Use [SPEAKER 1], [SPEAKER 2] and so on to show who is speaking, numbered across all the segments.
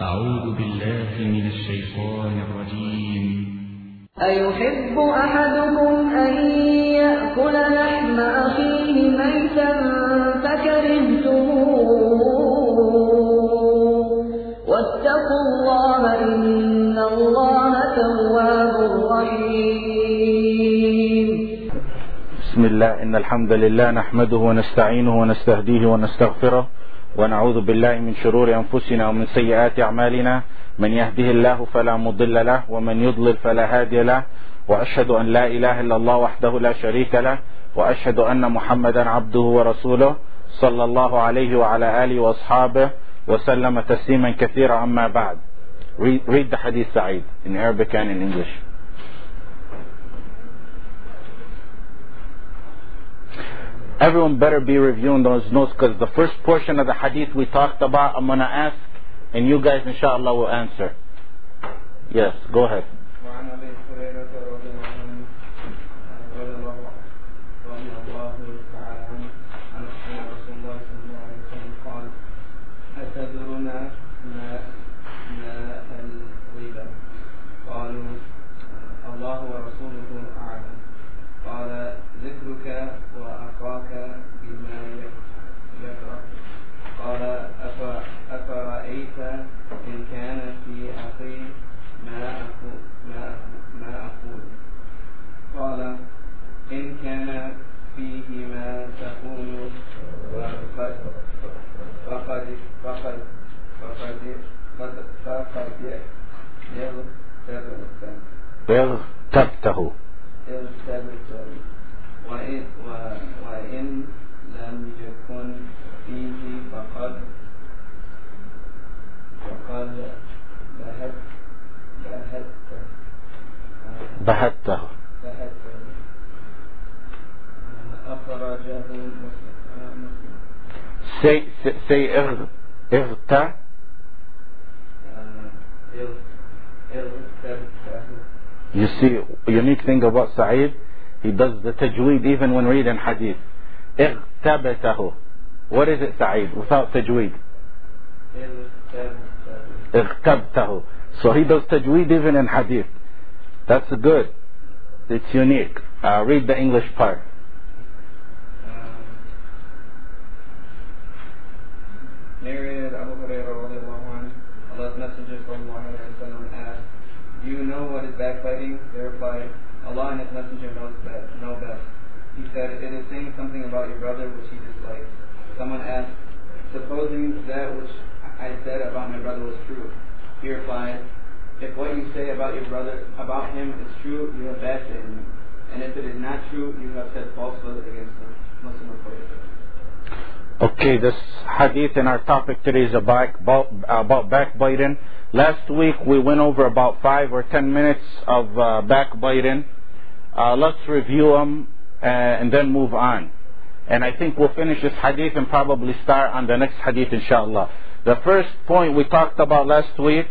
[SPEAKER 1] أعوذ بالله من الشيطان الرجيم.
[SPEAKER 2] أيحب أحدكم أن يأكل لحم أخيه ميتا فكرهتموه. واتقوا الله إن الله تواب رحيم.
[SPEAKER 3] بسم الله إن الحمد لله نحمده ونستعينه ونستهديه ونستغفره ونعوذ بالله من شرور أنفسنا ومن سيئات أعمالنا. من يهده الله فلا مضل له ومن يضلل فلا هادي له. وأشهد أن لا إله إلا الله وحده لا شريك له وأشهد أن محمدا عبده ورسوله صلى الله عليه وعلى آله وأصحابه وسلم تسليما كثيرا. أما بعد read, read the hadith Sa'id. In Arabic and in English. Everyone better be reviewing those notes because the first portion of the hadith we talked about, I'm going to ask, and you guys, inshallah, will answer. Yes, go ahead. اغتبته.
[SPEAKER 4] اغتبته وإن, وإن لم يكن فيه فقد فقد بهت بهت
[SPEAKER 3] بهته.
[SPEAKER 4] بهته. أخرجه مسلم.
[SPEAKER 3] سي سي اغ اغت You see, unique thing about Sa'id, he does the tajweed even when reading hadith. اغتبته What is it, Sa'id, without tajweed?
[SPEAKER 4] اغتبته
[SPEAKER 3] اغتبته So he does tajweed even in hadith. That's good. It's unique. Uh, read the English part.
[SPEAKER 4] narrated Abu Hurairah you know what is backbiting? Replied, Allah and His Messenger knows best, know best. He said, It is saying something about your brother which he dislikes. Someone asked, Supposing that which I said about my brother was true. He replied, If what you say about your brother, about him is true, you have bad him. And if it is not true, you have said falsehood against him. Muslim reported.
[SPEAKER 3] Okay, this hadith in our topic today is about, about backbiting. Last week we went over about five or ten minutes of uh, backbiting. Uh, let's review them uh, and then move on. And I think we'll finish this hadith and probably start on the next hadith inshallah. The first point we talked about last week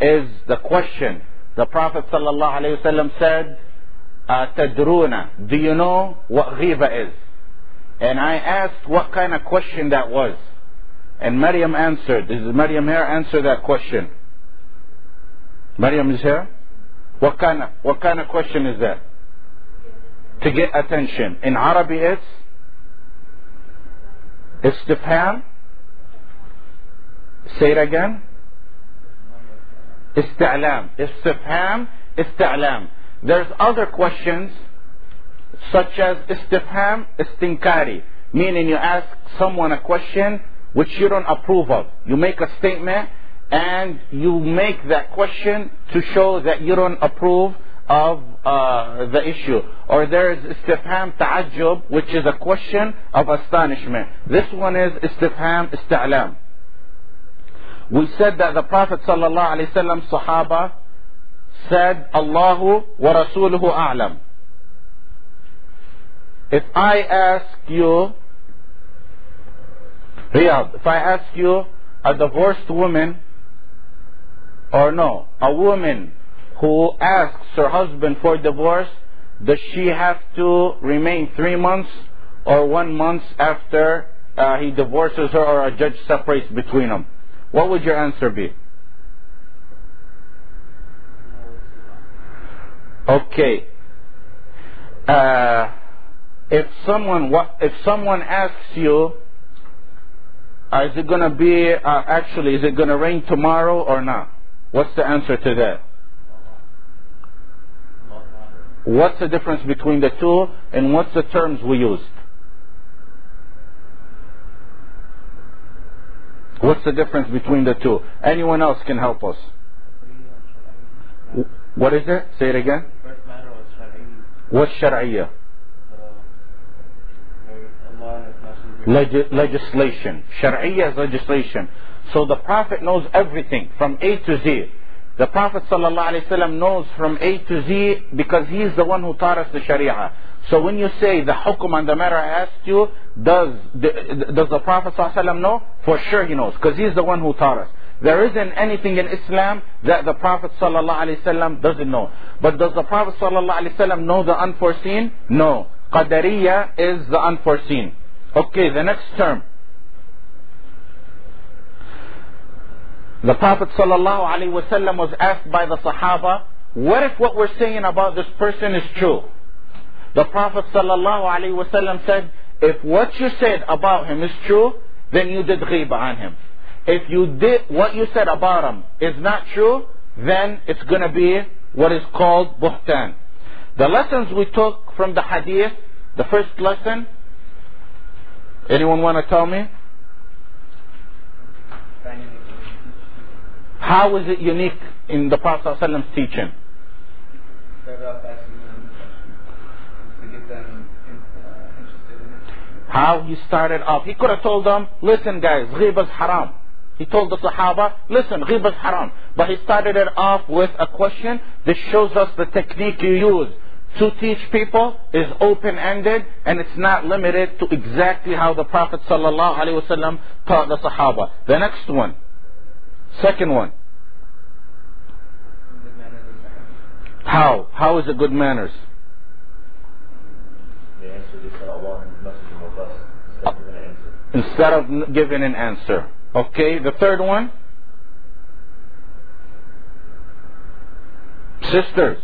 [SPEAKER 3] is the question. The Prophet wasallam said, uh, "Tadruna, do you know what ghiba is?" And I asked what kind of question that was. And Maryam answered. Is Maryam here? Answer that question. Maryam is here? What kind of, what kind of question is that? To get attention. In Arabic it's istifham. Say it again. Ista'lam. Istifham, ista'lam. There's other questions such as istifham istinkari, meaning you ask someone a question which you don't approve of. You make a statement and you make that question to show that you don't approve of uh, the issue. Or there is istifham ta'ajjub, which is a question of astonishment. This one is istifham ista'lam. We said that the Prophet sallallahu alaihi wasallam sahaba said, Allahu wa rasuluhu a'lam. If I ask you, Riyadh, if I ask you, a divorced woman, or no? A woman who asks her husband for divorce, does she have to remain three months or one month after uh, he divorces her or a judge separates between them? What would your answer be? Okay. Uh, if someone if someone asks you, uh, is it gonna be uh, actually is it gonna rain tomorrow or not? What's the answer to that? What's the difference between the two, and what's the terms we used? What's the difference between the two? Anyone else can help us. What is it? Say it again. What's. Leg- legislation. Shari'iyah is legislation. So the Prophet knows everything from A to Z. The Prophet ﷺ knows from A to Z because he's the one who taught us the Sharia. So when you say the hukum on the matter I asked you, does the, does the Prophet ﷺ know? For sure he knows because he's the one who taught us. There isn't anything in Islam that the Prophet ﷺ doesn't know. But does the Prophet ﷺ know the unforeseen? No. Qadariya is the unforeseen. Okay, the next term. The Prophet ﷺ was asked by the Sahaba, what if what we're saying about this person is true? The Prophet ﷺ said, if what you said about him is true, then you did ghiba on him. If you did what you said about him is not true, then it's going to be what is called buhtan. The lessons we took from the hadith, the first lesson, anyone want to tell me?
[SPEAKER 4] Finding it.
[SPEAKER 3] How is it unique in the Prophet ﷺ's teaching? How he started off. He could have told them, listen guys, ghiba's haram. He told the Sahaba, listen, ghiba's haram. But he started it off with a question. This shows us the technique you use to teach people is open-ended and it's not limited to exactly how the Prophet ﷺ taught the Sahaba. The next one. Second one.
[SPEAKER 4] The manners of Sahaba.
[SPEAKER 3] How? How is it good manners?
[SPEAKER 5] The answer is uh, Allah and His Messenger know best. Instead of giving an answer.
[SPEAKER 3] Instead of giving an answer. Okay, the third one. Sisters.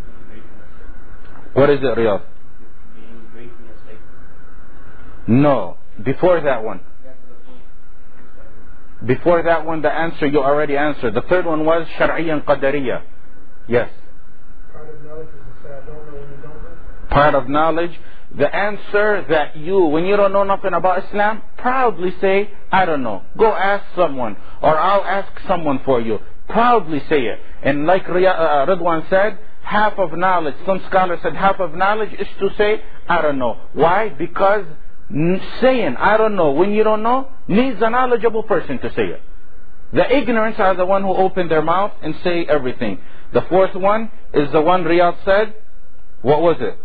[SPEAKER 5] Being great in a statement.
[SPEAKER 3] What is it, Riyadh?
[SPEAKER 5] Being great in a statement.
[SPEAKER 3] No. Before that one.
[SPEAKER 4] That's the point.
[SPEAKER 3] Before that one, the answer you already answered. The third one was Shar'iyya and Qadariyya. Yes.
[SPEAKER 6] Part of knowledge is to say, I don't know when you don't know.
[SPEAKER 3] Part of knowledge. The answer that you, when you don't know nothing about Islam, proudly say, I don't know. Go ask someone. Or I'll ask someone for you. Proudly say it. And like Riya- uh, Ridwan said, half of knowledge, some scholars said half of knowledge is to say, I don't know. Why? Because saying, I don't know, when you don't know, needs a knowledgeable person to say it. The ignorants are the one who open their mouth and say everything. The fourth one is the one Riyadh said. What was it?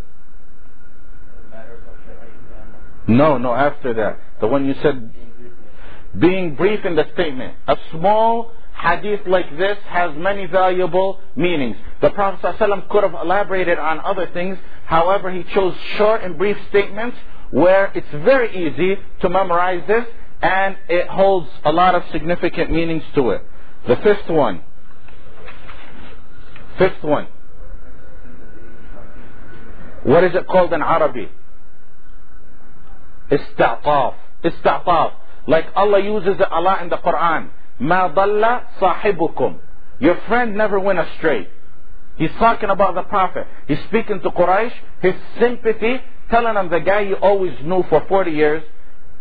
[SPEAKER 3] No, no, after that. The one you said
[SPEAKER 5] being
[SPEAKER 3] brief
[SPEAKER 5] in
[SPEAKER 3] in the statement. A small hadith like this has many valuable meanings. The Prophet ﷺ could have elaborated on other things. However, he chose short and brief statements where it's very easy to memorize this and it holds a lot of significant meanings to it. The fifth one. Fifth one. What is it called in Arabic? Ista'taf. Ista'taf. Like Allah uses it a lot in the Quran. Ma dalla sahibukum. Your friend never went astray. He's talking about the Prophet. He's speaking to Quraysh. His sympathy, telling them the guy you always knew for 40 years,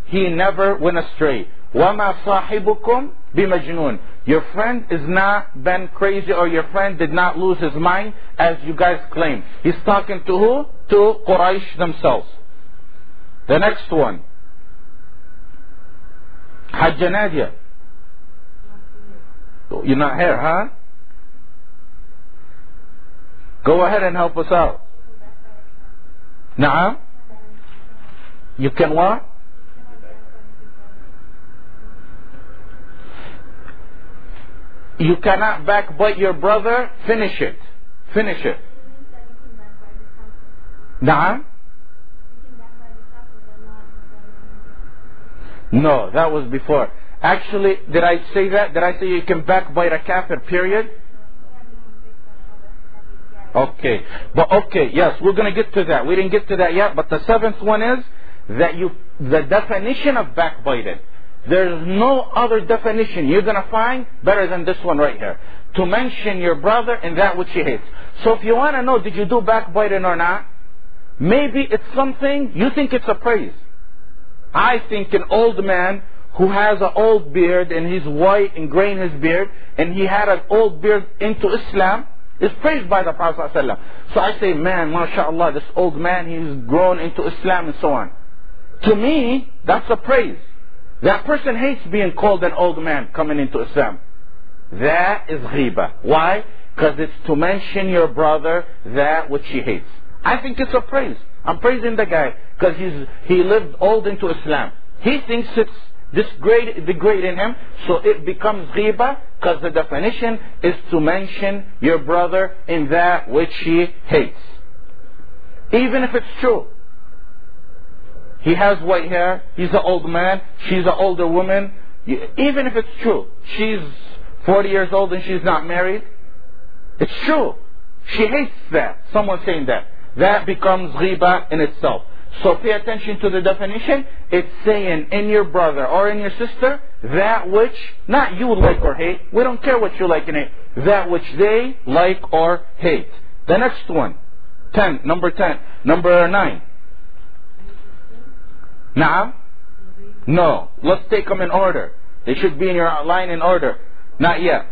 [SPEAKER 3] he never went astray. وَمَا صَاحِبُكُمْ بِمَجْنُونَ Your friend is not been crazy or your friend did not lose his mind as you guys claim. He's talking to who? To Quraysh themselves. The next one. Hajj Nadia. You're not here, huh? Go ahead and help us out. Naam? You can what? You cannot backbite your brother. Finish it. Finish it. Naam? No, that was before. Actually, did I say that? Did I say you can backbite a kafir, period? Okay. But okay, yes, we're going to get to that. We didn't get to that yet, but the seventh one is that you, the definition of backbiting. There's no other definition you're going to find better than this one right here. To mention your brother in that which he hates. So if you want to know, did you do backbiting or not? Maybe it's something, you think it's a praise. I think an old man who has an old beard and he's white and gray in his beard and he had an old beard into Islam is praised by the Prophet ﷺ. So I say, man, mashallah, this old man, he's grown into Islam and so on. To me, that's a praise. That person hates being called an old man coming into Islam. That is ghiba. Why? Because it's to mention your brother that which he hates. I think it's a praise. I'm praising the guy because he's he lived old into Islam. He thinks it's degrading him, so it becomes ghiba because the definition is to mention your brother in that which he hates. Even if it's true. He has white hair, he's an old man, she's an older woman. Even if it's true, she's 40 years old and she's not married. It's true. She hates that, someone saying that. That becomes ghiba in itself. So pay attention to the definition. It's saying in your brother or in your sister that which, not you like or hate. We don't care what you like and hate. That which they like or hate. The next one. 10. Number 10. Number 9. Now? No. Let's take them in order. They should be in your line in order. Not yet.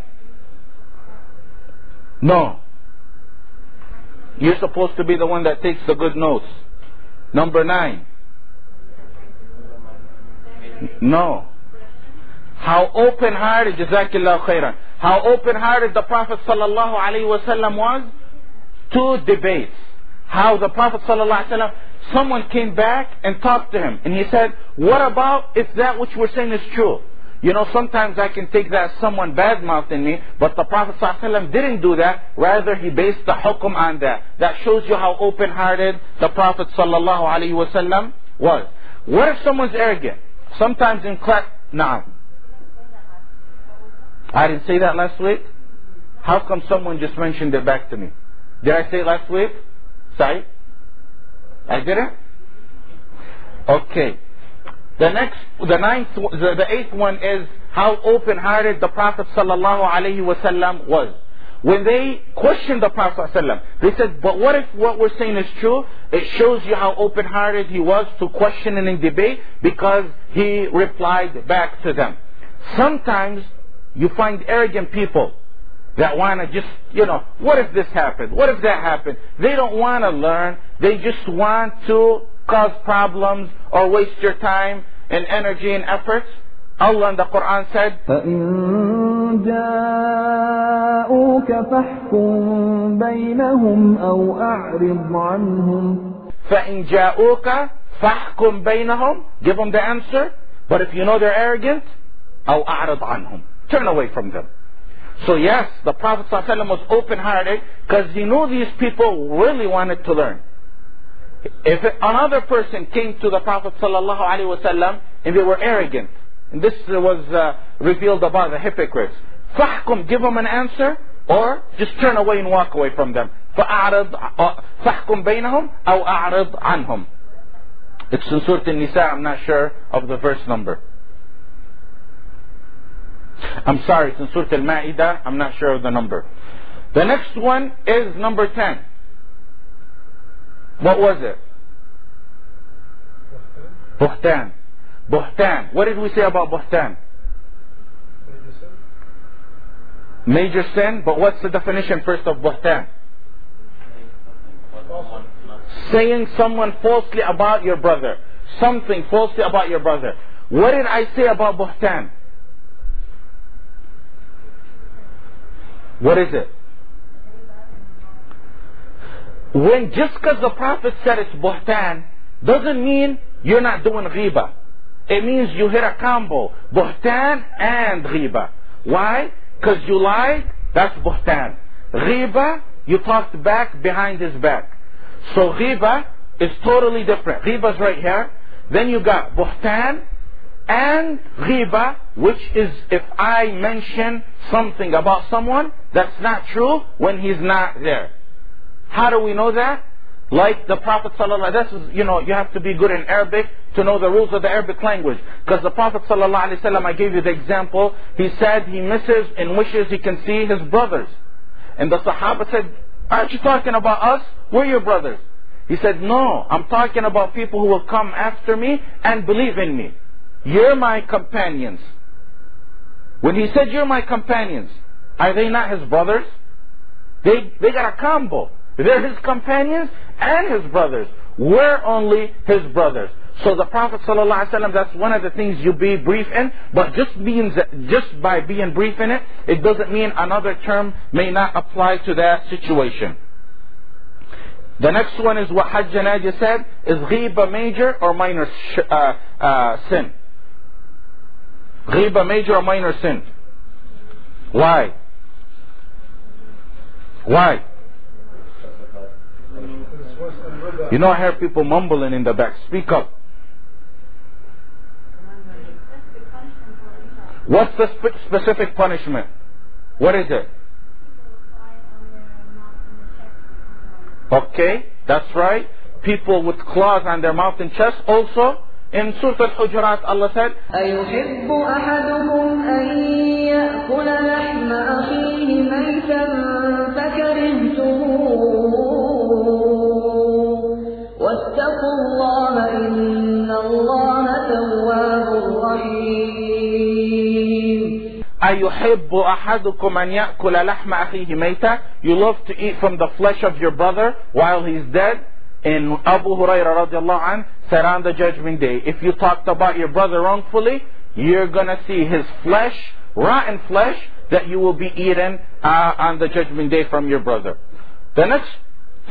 [SPEAKER 3] No. You're supposed to be the one that takes the good notes. Number nine. No. How open-hearted, Jazakillah khairan. How open-hearted the Prophet sallallahu alaihi wasallam was to debates. How the Prophet sallallahu alaihi wasallam, someone came back and talked to him, and he said, "What about if that which we're saying is true?" You know, sometimes I can take that someone bad mouthing me, but the Prophet ﷺ didn't do that. Rather, he based the hukum on that. That shows you how open hearted the Prophet ﷺ was. What if someone's arrogant? Sometimes in class, nah. I didn't say that last week. How come someone just mentioned it back to me? Did I say it last week? Say? I didn't? Okay. The next, the ninth, the, the eighth one is how open-hearted the Prophet sallallahu alaihi wasallam was. When they questioned the Prophet sallallahu they said, "But what if what we're saying is true?" It shows you how open-hearted he was to question and debate because he replied back to them. Sometimes you find arrogant people that want to just, you know, what if this happened? What if that happened? They don't want to learn. They just want to cause problems or waste your time and energy and efforts. Allah in the Quran said,
[SPEAKER 2] فإن جاءوك فاحكم بينهم أو أعرض عنهم
[SPEAKER 3] فإن جاءوك فاحكم بينهم Give them the answer. But if you know they're arrogant, أو أعرض عنهم Turn away from them. So yes, the Prophet ﷺ was open-hearted because he knew these people really wanted to learn. If another person came to the Prophet ﷺ and they were arrogant, and this was uh, revealed about the hypocrites, فَحْكُم, give them an answer, or just turn away and walk away from them. فَأَعْرِضْ فَحْكُم بَيْنَهُمْ أَوْ أَعْرِضْ عَنْهُمْ It's in Surah An-Nisa, I'm not sure of the verse number. I'm sorry, it's in Surah Al-Ma'idah, I'm not sure of the number. The next one is number 10. What was it? Buhtan. Buhtan. What did we say about Buhtan? Major sin, but what's the definition first of Buhtan? Saying someone falsely about your brother. Something falsely about your brother. What did I say about Buhtan? What is it? When just because the Prophet said it's buhtan, doesn't mean you're not doing ghiba. It means you hit a combo. Buhtan and ghiba. Why? Because you lied, that's buhtan. Ghiba, you talked back behind his back. So ghiba is totally different. Ghiba's right here. Then you got buhtan and ghiba, which is if I mention something about someone that's not true when he's not there. How do we know that? Like the Prophet sallallahu this is, you know, you have to be good in Arabic to know the rules of the Arabic language. Because the Prophet wasallam, I gave you the example, he said he misses and wishes he can see his brothers. And the Sahaba said, aren't you talking about us? We're your brothers. He said, no, I'm talking about people who will come after me and believe in me. You're my companions. When he said, you're my companions, are they not his brothers? They, they got a combo. They're his companions and his brothers. We're only his brothers. So the Prophet ﷺ, that's one of the things you be brief in, but just means that just by being brief in it, it doesn't mean another term may not apply to that situation. The next one is what Hajj Nadia said, is ghiba major or minor uh, uh, sin? Ghiba major or minor sin? Why? Why? You know, I hear people mumbling in the back. Speak up. What's the spe- specific punishment? What is it? Okay, that's right. People with claws on their mouth and chest also. In Surah Al-Hujurat, Allah said,
[SPEAKER 7] أيحب أحدكم أن يأكل لحم أخيه ميتا فكرهتموه إن الله تواب رحيم
[SPEAKER 3] أيحب أحدكم أن يأكل لحم أخيه ميتا You love to eat from the flesh of your brother while he's dead? And Abu Hurairah radiallahu anh said on the judgment day. If you talked about your brother wrongfully You're gonna see his flesh, rotten flesh That you will be eaten uh, on the judgment day from your brother. The next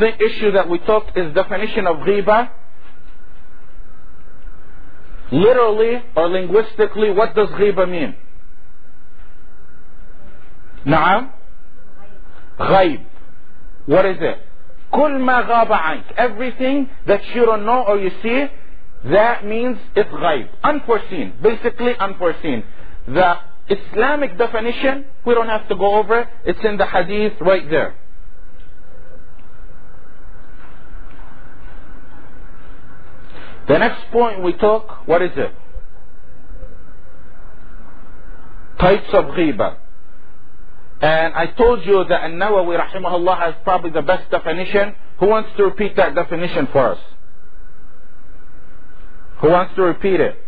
[SPEAKER 3] issue that we talked is definition of ghiba Literally or linguistically, what does ghiba mean? Naam? Ghaib. What is it? Kul ma عنك. Everything that you don't know or you see, that means it's غيب, Unforeseen. Basically unforeseen. The Islamic definition, we don't have to go over it. It's in the hadith right there. The next point we took what is it types of ghiba and I told you that An-Nawawi rahimahullah has probably the best definition. Who wants to repeat that definition for us? Who wants to repeat it?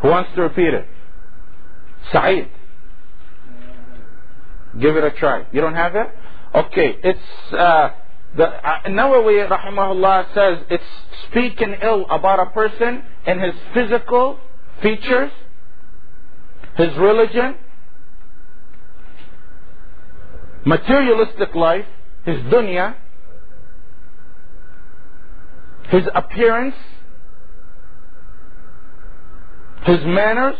[SPEAKER 3] Who wants to repeat it? Sa'id. Give it a try. You don't have it? Okay, it's uh, the uh, Nawawi rahimahullah says it's speaking ill about a person in his physical features his religion, materialistic life, his dunya, his appearance, his manners,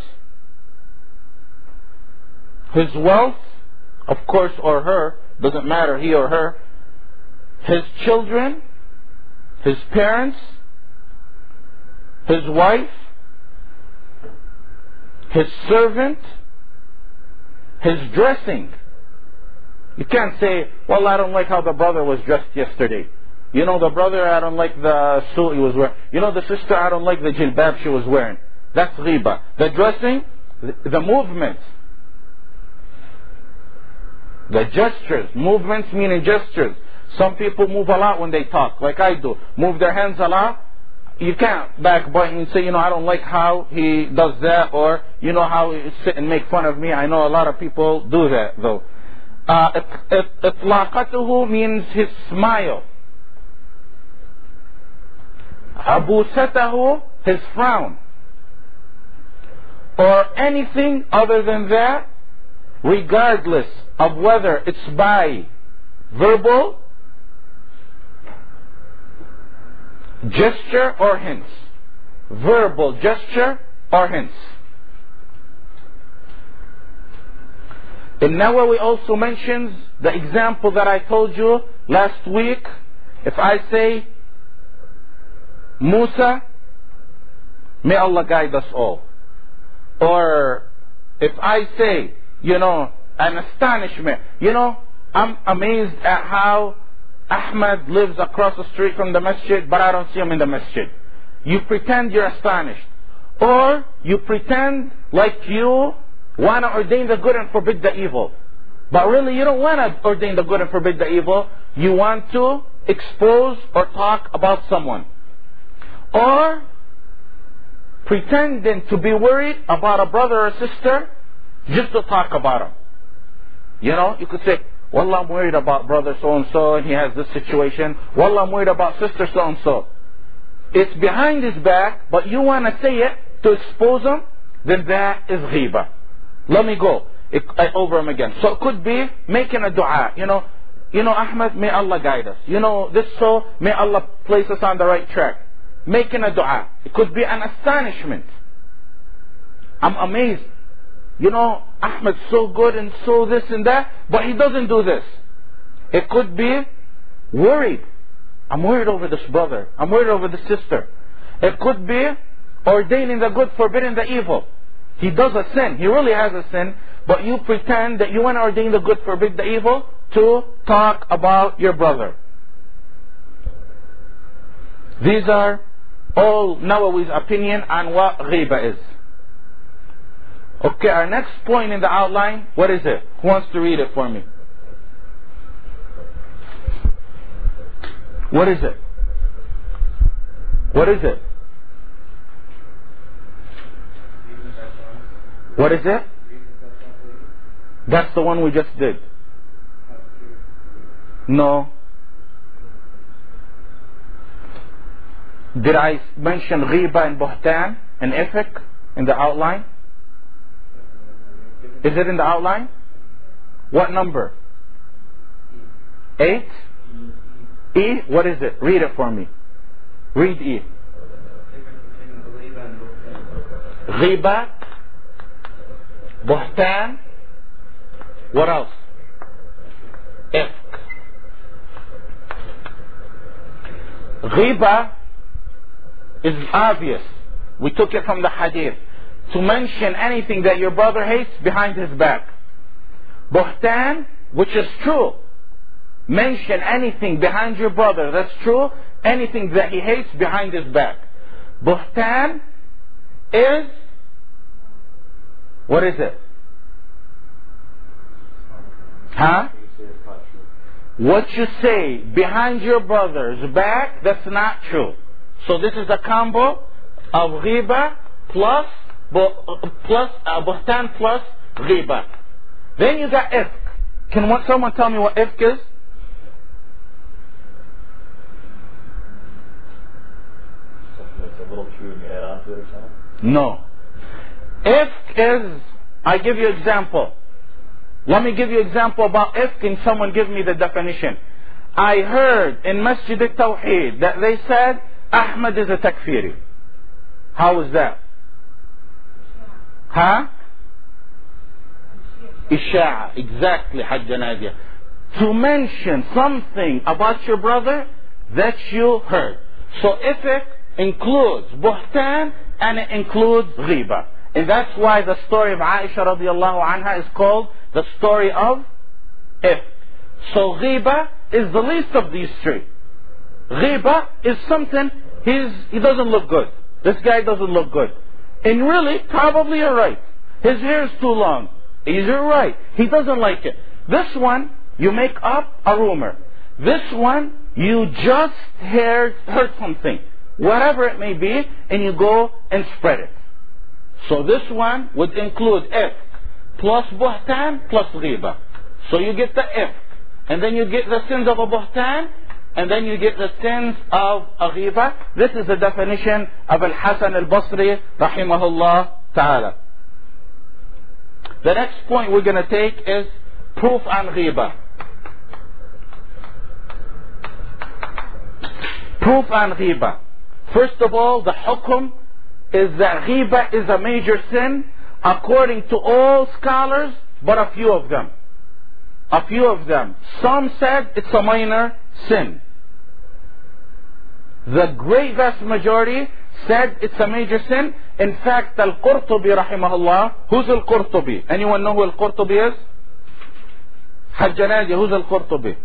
[SPEAKER 3] his wealth, of course, or her, doesn't matter, he or her, his children, his parents, his wife, his servant, his dressing. You can't say, well, I don't like how the brother was dressed yesterday. You know, the brother, I don't like the suit he was wearing. You know, the sister, I don't like the jilbab she was wearing. That's ghiba. The dressing, the movements, the gestures. Movements meaning gestures. Some people move a lot when they talk, like I do. Move their hands a lot you can't backbite and say, you know, I don't like how he does that, or you know how he sit and make fun of me. I know a lot of people do that though. Uh, means his smile. Abusatahu, his frown. Or anything other than that, regardless of whether it's by verbal gesture or hints. Verbal gesture or hints. And Nawawi also mentions the example that I told you last week. If I say, Musa, may Allah guide us all. Or if I say, you know, an astonishment, you know, I'm amazed at how Ahmed lives across the street from the masjid, but I don't see him in the masjid. You pretend you're astonished. Or you pretend like you want to ordain the good and forbid the evil. But really you don't want to ordain the good and forbid the evil. You want to expose or talk about someone. Or pretending to be worried about a brother or sister just to talk about him. You know, you could say, Wallah, I'm worried about brother so and he has this situation. Wallah, I'm worried about sister so and so. It's behind his back, but you want to say it to expose him, then that is ghiba. Let me go it, I, over him again. So it could be making a dua. You know, you know, Ahmed, may Allah guide us. You know, this so, may Allah place us on the right track. Making a dua. It could be an astonishment. I'm amazed. You know, Ahmed's so good and so this and that, but he doesn't do this. It could be worried. I'm worried over this brother. I'm worried over this sister. It could be ordaining the good, forbidding the evil. He does a sin. He really has a sin, but you pretend that you want to ordain the good, forbid the evil to talk about your brother. These are all Nawawi's opinion on what ghiba is. Okay, our next point in the outline, what is it? Who wants to read it for me? What is it? What is it? What is it? That's the one we just did. No. Did I mention ghiba and buhtan and ifk in the outline? Is it in the outline? What number? Eight? E? What is it? Read it for me. Read E. Ghiba, buhtan, what else? Ifk. Ghiba is obvious. We took it from the hadith. To mention anything that your brother hates behind his back. Buhtan, which is true. Mention anything behind your brother that's true, anything that he hates behind his back. Buhtan is, what is it? Huh? What you say behind your brother's back, that's not true. So this is a combo of ghiba plus plus uh, buhtan plus ghiba. Then you got ifk. Can one, someone tell me what ifk is?
[SPEAKER 5] Something a little true and you add on to it or something?
[SPEAKER 3] No. Ifk is, I give you example. Let me give you example about ifk and someone give me the definition. I heard in Masjid al-Tawheed that they said Ahmad is a takfiri. How is that? Huh? Isha'a. Exactly, Hajj Nadia. To mention something about your brother that you heard. So ifk includes buhtan and it includes ghiba. And that's why the story of Aisha radiallahu anha is called the story of if. So ghiba is the least of these three. Ghiba is something he's, he doesn't look good. This guy doesn't look good. And really, probably you're right. His hair is too long. You're right. He doesn't like it. This one, you make up a rumor. This one, you just heard, heard something. Whatever it may be, and you go and spread it. So this one would include ifk plus buhtan plus ghiba. So you get the ifk. And then you get the sins of a buhtan, and then you get the sins of a ghiba. This is the definition of Al-Hasan al-Basri, rahimahullah ta'ala. The next point we're going to take is proof on ghiba. Proof on ghiba. First of all, the hukum is that ghiba is a major sin according to all scholars, but a few of them. A few of them. Some said it's a minor sin. The great vast majority said it's a major sin. In fact, Al-Qurtubi rahimahullah, who's Al-Qurtubi? Anyone know who Al-Qurtubi is? Hajj Nadia who's al-Qurtubi.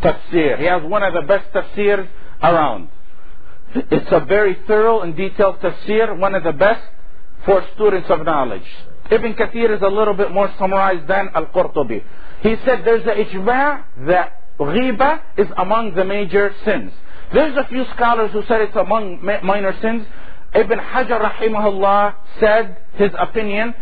[SPEAKER 3] Tafsir. He has one of the best tafsirs around. It's a very thorough and detailed tafsir, one of the best for students of knowledge. Ibn Kathir is a little bit more summarized than Al-Qurtubi. He said there's a ijma' that ghiba is among the major sins. There's a few scholars who said it's among minor sins. Ibn Hajar rahimahullah said his opinion.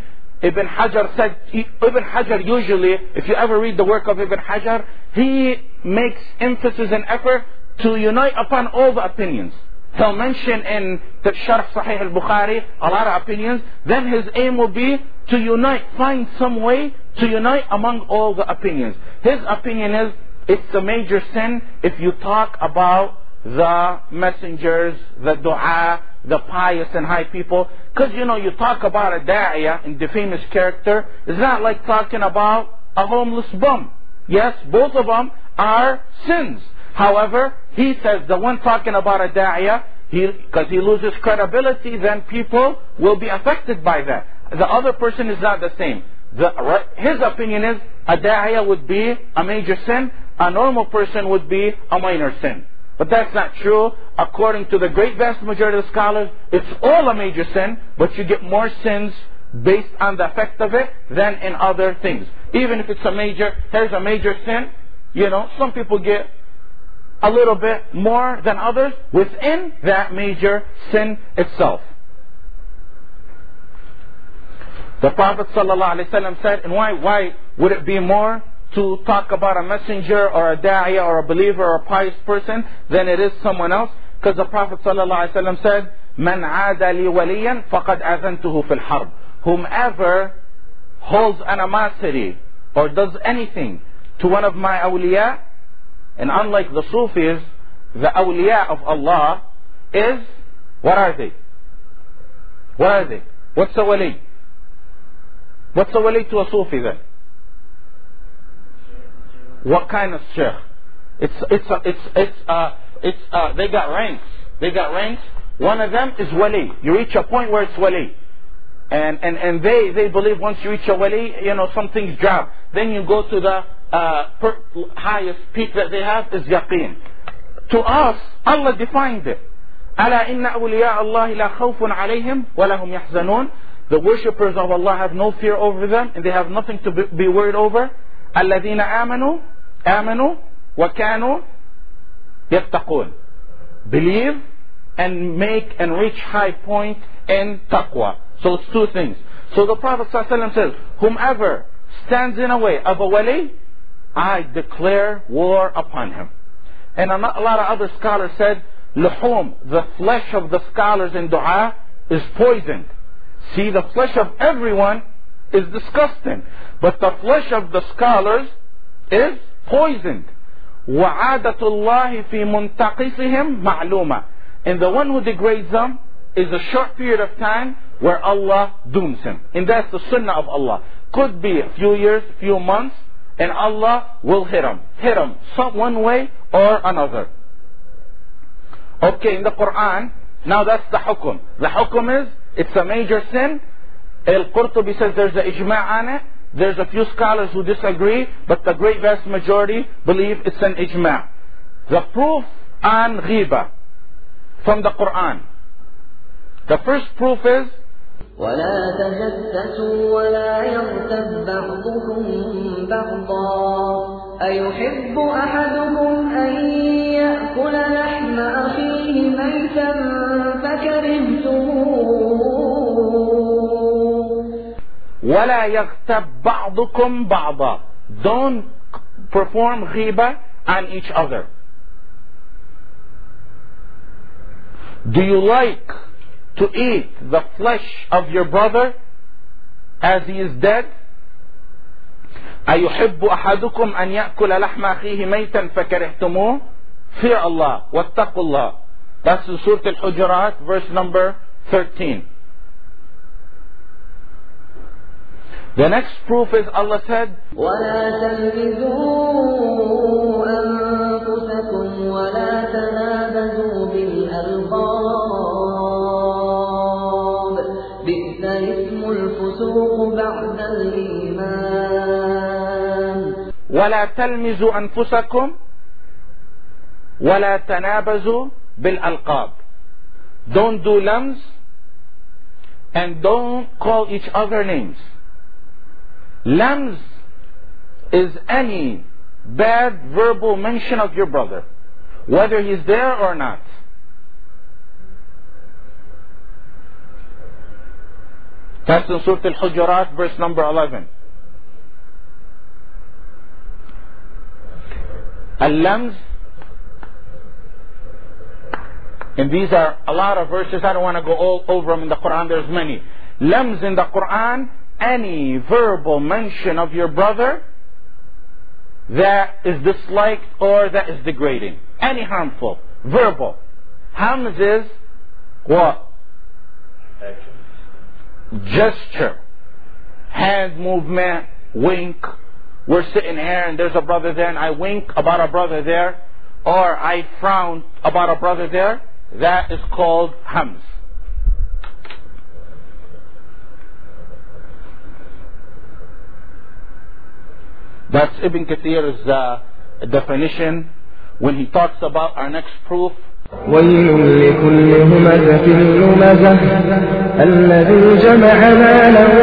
[SPEAKER 3] Ibn Hajar said, Ibn Hajar usually, if you ever read the work of Ibn Hajar, he makes emphasis and effort to unite upon all the opinions. He'll mention in the Sharh Sahih al-Bukhari a lot of opinions. Then his aim will be to unite, find some way to unite among all the opinions. His opinion is it's a major sin if you talk about the messengers, the dua, the pious and high people. Because you know, you talk about a da'iyah in the famous character, it's not like talking about a homeless bum. Yes, both of them are sins. However, he says the one talking about a da'iyah, because he, he loses credibility, then people will be affected by that. The other person is not the same. The, his opinion is a da'iyah would be a major sin, a normal person would be a minor sin. But that's not true. According to the great vast majority of scholars, it's all a major sin, but you get more sins based on the effect of it than in other things. Even if it's a major, here's a major sin, you know, some people get a little bit more than others within that major sin itself. The Prophet ﷺ said, and why, why would it be more to talk about a messenger or a da'iyah or a believer or a pious person than it is someone else? Because the Prophet ﷺ said, من عاد لي وليا فقد أذنته في الحرب. Whomever holds animosity or does anything to one of my awliya, and unlike the Sufis, the awliya of Allah is, what are they? What are they? What's a wali? What's a wali to a Sufi then? What kind of sheikh? It's, it's, it's, it's, uh, it's, uh, they got ranks. They got ranks. One of them is wali. You reach a point where it's wali. And, and, and they, they believe once you reach a wali, you know, something's drop. Then you go to the uh, per, highest peak that they have is yaqeen. To us, Allah defined it. ألا إن أولياء الله لا خوف عليهم ولا هم يحزنون The worshippers of Allah have no fear over them and they have nothing to be, be worried over. الذين آمنوا آمنوا وكانوا يتقون Believe and make and reach high point in taqwa. So it's two things. So the Prophet ﷺ says, whomever stands in a way of a wali, I declare war upon him. And a lot of other scholars said, luhum, the flesh of the scholars in dua is poisoned. See, the flesh of everyone is disgusting. But the flesh of the scholars is poisoned. وعادة الله في منتقصهم معلومة. And the one who degrades them is a short period of time where Allah dooms him. And that's the sunnah of Allah. Could be a few years, few months, and Allah will hit him. Hit him some one way or another. Okay, in the Quran, now that's the hukum. The hukum is, it's a major sin. Al-Qurtubi says there's an ijma' on it. There's a few scholars who disagree, but the great vast majority believe it's an ijma'. The proof on ghiba from the Quran. The first proof is
[SPEAKER 7] ولا تجسسوا ولا يغتب بعضكم بعضا أيحب أحدكم أن يأكل لحم أخيه ميتا فكرهتم
[SPEAKER 3] ولا يغتب بعضكم بعضا don't perform ghiba on each other do you like to eat the flesh of your brother as he is dead أيحب أحدكم أن يأكل لحم أخيه ميتا فكرهتموه fear Allah واتقوا الله that's in Surah Al-Hujurat verse number 13 The next proof is Allah said,
[SPEAKER 7] ولا تلمزوا أنفسكم ولا تنابزوا بالألقاب بئس الاسم الفسوق بعد الإيمان
[SPEAKER 3] ولا تلمزوا أنفسكم ولا تنابزوا بالألقاب don't do lams and don't call each other names lams is any bad verbal mention of your brother whether he's there or not That's in Surah Al-Hujurat, verse number 11. Al-Lams, and these are a lot of verses, I don't want to go all over them in the Quran, there's many. Lams in the Quran, any verbal mention of your brother that is disliked or that is degrading. Any harmful. Verbal. Hams is what?
[SPEAKER 5] Action.
[SPEAKER 3] gesture, hand movement, wink. We're sitting here and there's a brother there and I wink about a brother there, or I frown about a brother there. That is called hams. That's Ibn Kathir's uh, definition when he talks about our next proof
[SPEAKER 2] ويل لكل همزة لمزة الذي جمع ماله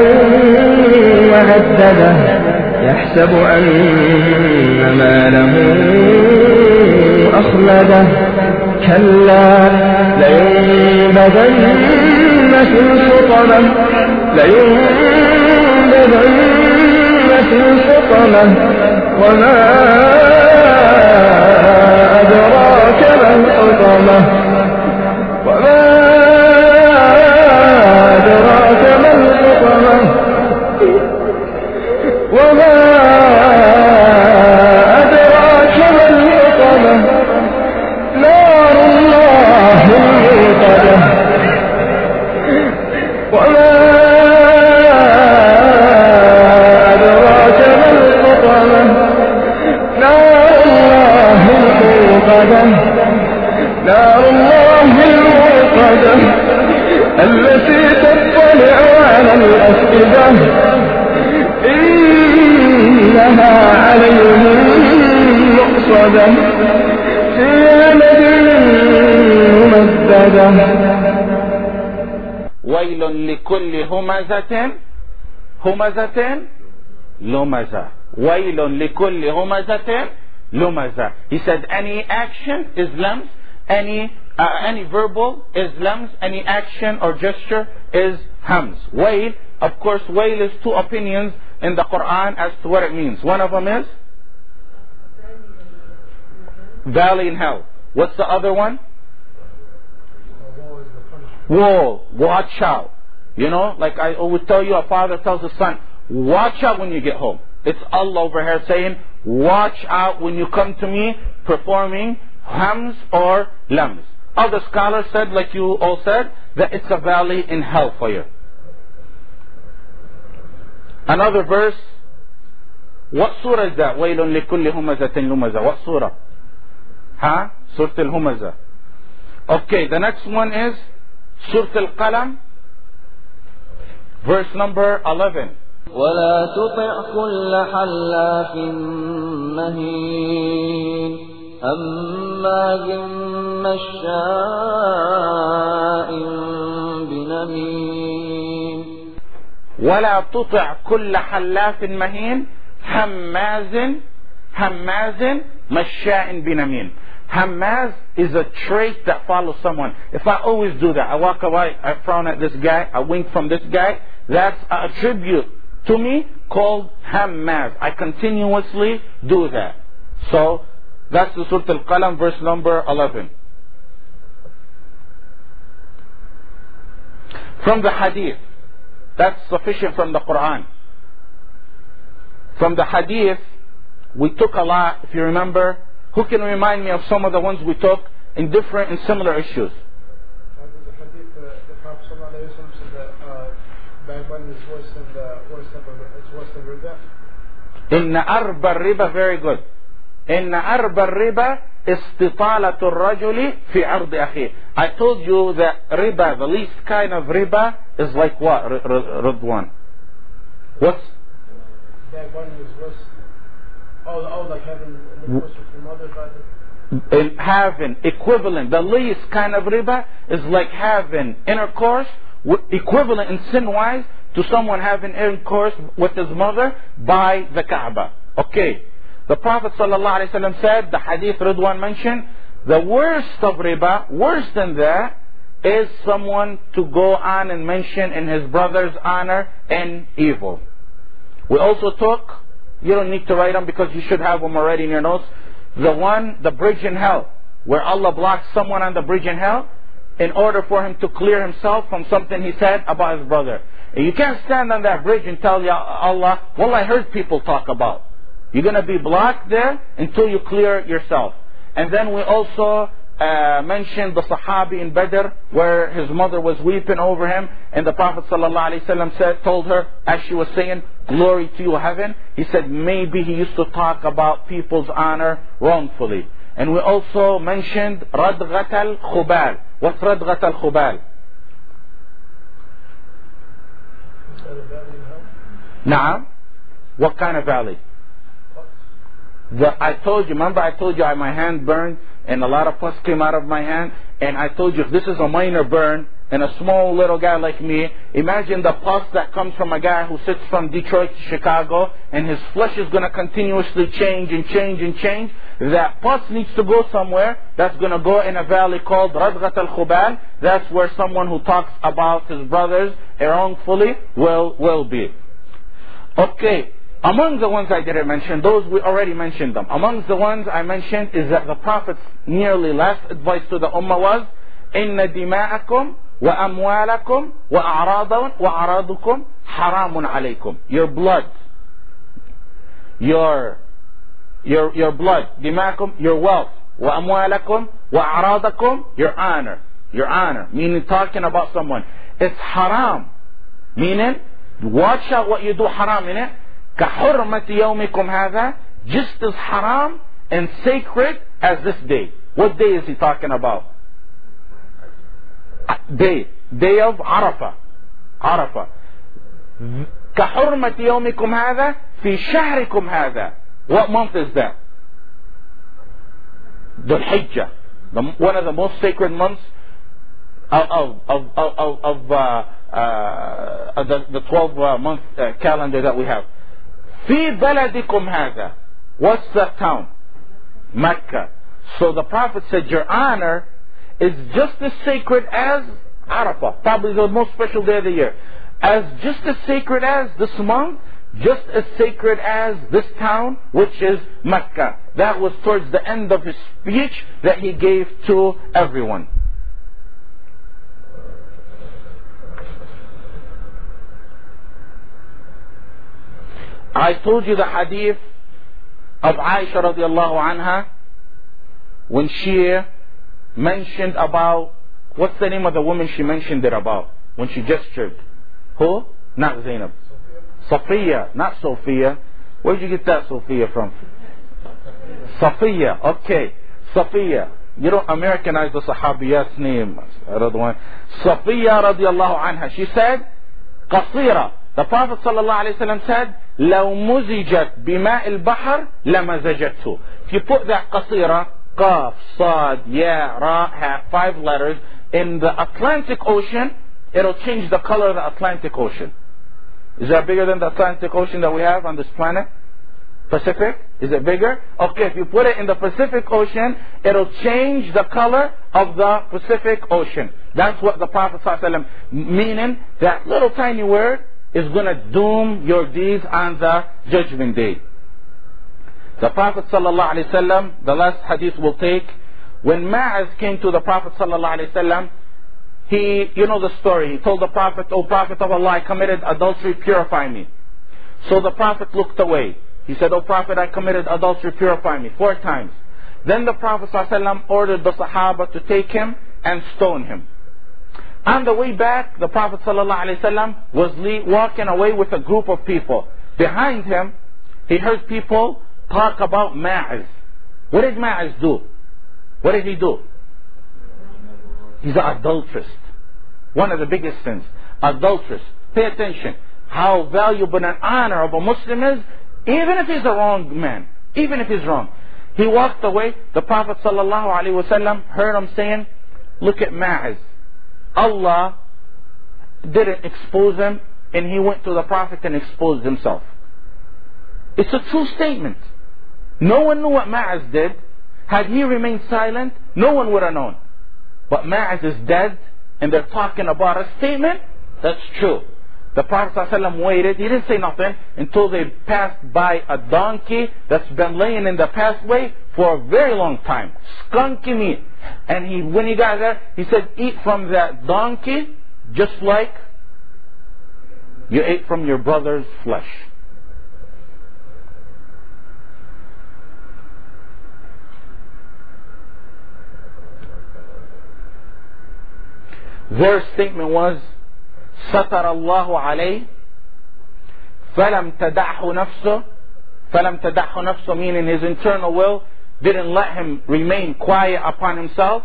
[SPEAKER 2] وعدده يحسب أن ماله أخلده كلا لينبذن في الحطمة لينبذن في الحطمة وما أدراك ما الحطمة. التي تطلع على الأفئدة. إنها عليهم مؤصدة. في أمد ممددة.
[SPEAKER 3] ويل لكل همزة. همزة. لمزة. ويل لكل همزة. لمزة. He said any action is lams, any uh, any verbal is lams, any action or gesture is hams. Wail, of course, wail is two opinions in the Quran as to what it means. One of them is valley in hell. What's the other one? Whoa, watch out. You know, like I always tell you, a father tells his son, watch out when you get home. It's Allah over here saying, watch out when you come to me performing hams or lams. Other scholars said, like you all said, that it's a valley in hell for you. Another verse, what surah is that? وَيْلٌ لِكُلِّ هُمَزَةٍ لُمَزَةٍ What surah? Huh? Surah Al-Humazah. Okay, the next one is Surah Al-Qalam, verse number 11.
[SPEAKER 7] ولا تطع كل حلاف مهين هماز مشاء بنميم
[SPEAKER 3] ولا تطع كل حلاف مهين هماز هماز مشاء بنميم Hammaz is a trait that follows someone. If I always do that, I walk away, I frown at this guy, I wink from this guy, that's a attribute to me called Hammaz. I continuously do that. So, that's the Surah Al-Qalam, verse number 11. From the Hadith, that's sufficient from the Quran. From the Hadith, we took a lot, if you remember. Who can remind me of some of the ones we took in different and similar issues?
[SPEAKER 6] In the Arba Riba,
[SPEAKER 3] very good. إن أرب الربا استطالة الرجل في عرض أخيه I told you that riba, the least kind of riba is like what, R- R- Ridwan? What's,
[SPEAKER 6] Backbiting is worse. Oh, the- oh, like having intercourse with your mother by the.
[SPEAKER 3] in having equivalent, the least kind of riba is like having intercourse with equivalent in sin wise to someone having intercourse with his mother by the Kaaba. Okay. The Prophet ﷺ said, the hadith Ridwan mentioned, the worst of riba, worse than that, is someone to go on and mention in his brother's honor and evil. We also took, you don't need to write them because you should have them already in your notes, the one, the bridge in hell, where Allah blocks someone on the bridge in hell in order for him to clear himself from something he said about his brother. And you can't stand on that bridge and tell Allah, well, I heard people talk about. You're going to be blocked there until you clear yourself. And then we also uh, mentioned the Sahabi in Badr where his mother was weeping over him and the Prophet ﷺ said, told her as she was saying, glory to you heaven. He said maybe he used to talk about people's honor wrongfully. And we also mentioned Radghat al-Khubal. What's Radghat al-Khubal? Naam. What kind of valley? The, I told you, remember I told you I, my hand burned and a lot of pus came out of my hand and I told you if this is a minor burn and a small little guy like me, imagine the pus that comes from a guy who sits from Detroit to Chicago and his flesh is going to continuously change and change and change. That pus needs to go somewhere. That's going to go in a valley called Radghat al-Khubal. That's where someone who talks about his brothers wrongfully will, will be. Okay, among the ones I didn't mention, those we already mentioned them. Among the ones I mentioned is that the Prophet's nearly last advice to the Ummah was, إن دماءكم وأموالكم وأعراض وأعراضكم حرام عليكم. Your blood, your your your blood, دماءكم, your wealth, وأموالكم وأعراضكم, your honor, your honor, meaning talking about someone. It's haram, meaning watch out what you do haram in it. كحرمة يومكم هذا just as haram and sacred as this day. What day is he talking about? Day. Day of Arafah. Arafah. كحرمة يومكم هذا في شهركم هذا. What month is that? The Hijjah. The, one of the most sacred months of, of, of, of, of uh, uh, the, the 12 uh, month uh, calendar that we have. في بلدكم هذا. What's that town? Mecca. So the Prophet said, Your honor is just as sacred as Arafah, probably the most special day of the year. As just as sacred as this month, just as sacred as this town, which is Mecca. That was towards the end of his speech that he gave to everyone. I told you the hadith of Aisha radiallahu anha when she mentioned about what's the name of the woman she mentioned it about when she gestured? Who? Not Zainab. Sophia, not Sophia. Where'd you get that Sophia from? Sophia, okay. Sophia. You don't Americanize the Sahabiya's name. Sophia radiallahu anha. She said, Qasira. The Prophet ﷺ said, لو مزجت بماء البحر لمزجته. If you put that قصيرة, قاف, صاد, يا, را, ha, five letters, in the Atlantic Ocean, it'll change the color of the Atlantic Ocean. Is that bigger than the Atlantic Ocean that we have on this planet? Pacific? Is it bigger? Okay, if you put it in the Pacific Ocean, it'll change the color of the Pacific Ocean. That's what the Prophet ﷺ meaning that little tiny word is going to doom your deeds on the judgment day. The Prophet ﷺ, the last hadith we'll take, when Ma'az came to the Prophet ﷺ, he, you know the story, he told the Prophet, O Prophet of Allah, I committed adultery, purify me. So the Prophet looked away. He said, O Prophet, I committed adultery, purify me, four times. Then the Prophet ﷺ ordered the Sahaba to take him and stone him. On the way back, the Prophet ﷺ was walking away with a group of people. Behind him, he heard people talk about Ma'az. What did Ma'az do? What did he do? He's an adulteress. One of the biggest sins. Adulteress. Pay attention. How valuable and honorable a Muslim is, even if he's a wrong man. even if he's wrong. He walked away. The Prophet ﷺ heard him saying, Look at Ma'az. Allah didn't expose him, and he went to the Prophet and exposed himself. It's a true statement. No one knew what Ma'az did. Had he remained silent, no one would have known. But Ma'az is dead, and they're talking about a statement that's true. The Prophet ﷺ waited, he didn't say nothing until they passed by a donkey that's been laying in the pathway for a very long time. Skunky meat. And he, when he got there, he said, eat from that donkey just like you ate from your brother's flesh. Their statement was, ستر الله عليه فلم تدعه نفسه فلم تدعه نفسه meaning his internal will didn't let him remain quiet upon himself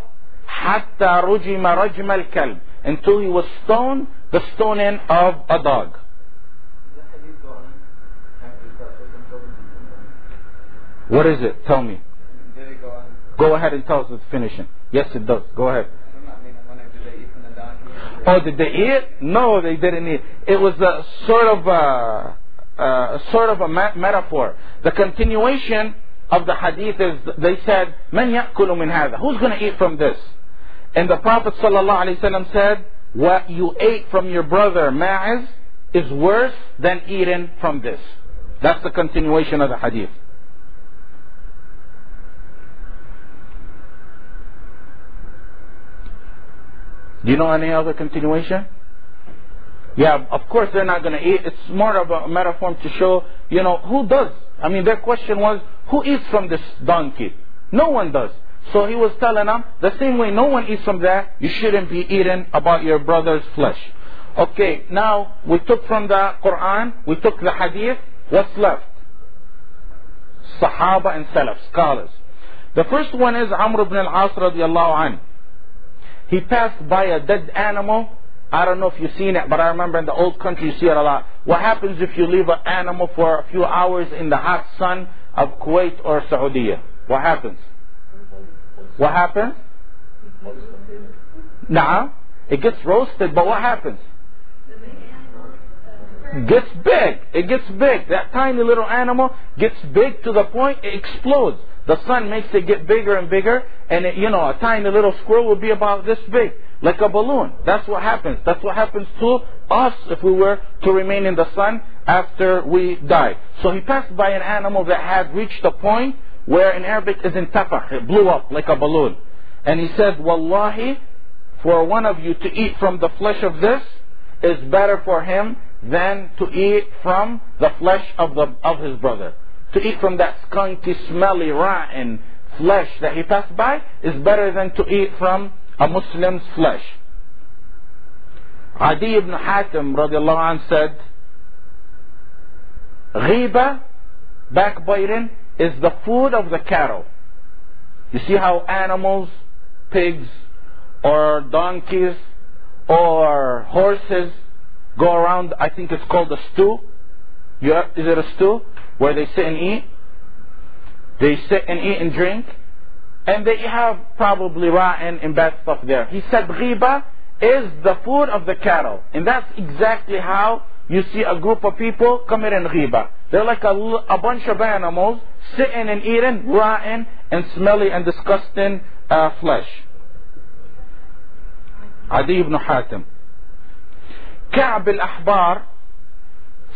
[SPEAKER 3] حتى رجم رجم الكلب until he was stoned the stoning of a dog what is it tell me
[SPEAKER 4] Did it go on?
[SPEAKER 3] go ahead and tell us it's finishing yes it does go ahead Oh, did they eat? No, they didn't eat. It was a sort of a, a sort of a me- metaphor. The continuation of the hadith is they said, "Man ya'kulu min hada?" Who's going to eat from this? And the Prophet wasallam said, "What you ate from your brother Ma'iz is worse than eating from this." That's the continuation of the hadith. Do you know any other continuation? Yeah, of course they're not going to eat. It's more of a metaphor to show, you know, who does? I mean, their question was, who eats from this donkey? No one does. So he was telling them, the same way no one eats from that, you shouldn't be eating about your brother's flesh. Okay, now we took from the Quran, we took the hadith, what's left? Sahaba and Salaf, scholars. The first one is Amr ibn al-As radiallahu anhu. He passed by a dead animal. I don't know if you've seen it, but I remember in the old country you see it a lot. What happens if you leave an animal for a few hours in the hot sun of Kuwait or Saudi? What happens? What happens? Nah, it gets roasted, but what happens? Gets big. It gets big. That tiny little animal gets big to the point it explodes. The sun makes it get bigger and bigger, and it, you know, a tiny little squirrel will be about this big, like a balloon. That's what happens. That's what happens to us if we were to remain in the sun after we die. So he passed by an animal that had reached a point where in Arabic is intafah. It blew up like a balloon. And he said, Wallahi, for one of you to eat from the flesh of this is better for him than to eat from the flesh of, the, of his brother to eat from that skunky, smelly, rotten flesh that he passed by is better than to eat from a Muslim's flesh. Adi ibn Hatim radiallahu anh said, Ghiba, backbiting, is the food of the cattle. You see how animals, pigs, or donkeys, or horses go around, I think it's called a stew. You is it a stew? Where they sit and eat. They sit and eat and drink. And they have probably rotten and bad stuff there. He said ghiba is the food of the cattle. And that's exactly how you see a group of people commit in ghiba. They're like a, a bunch of animals sitting and eating rotten and smelly and disgusting uh, flesh. Adi ibn Hatim. Ka'b al-Ahbar,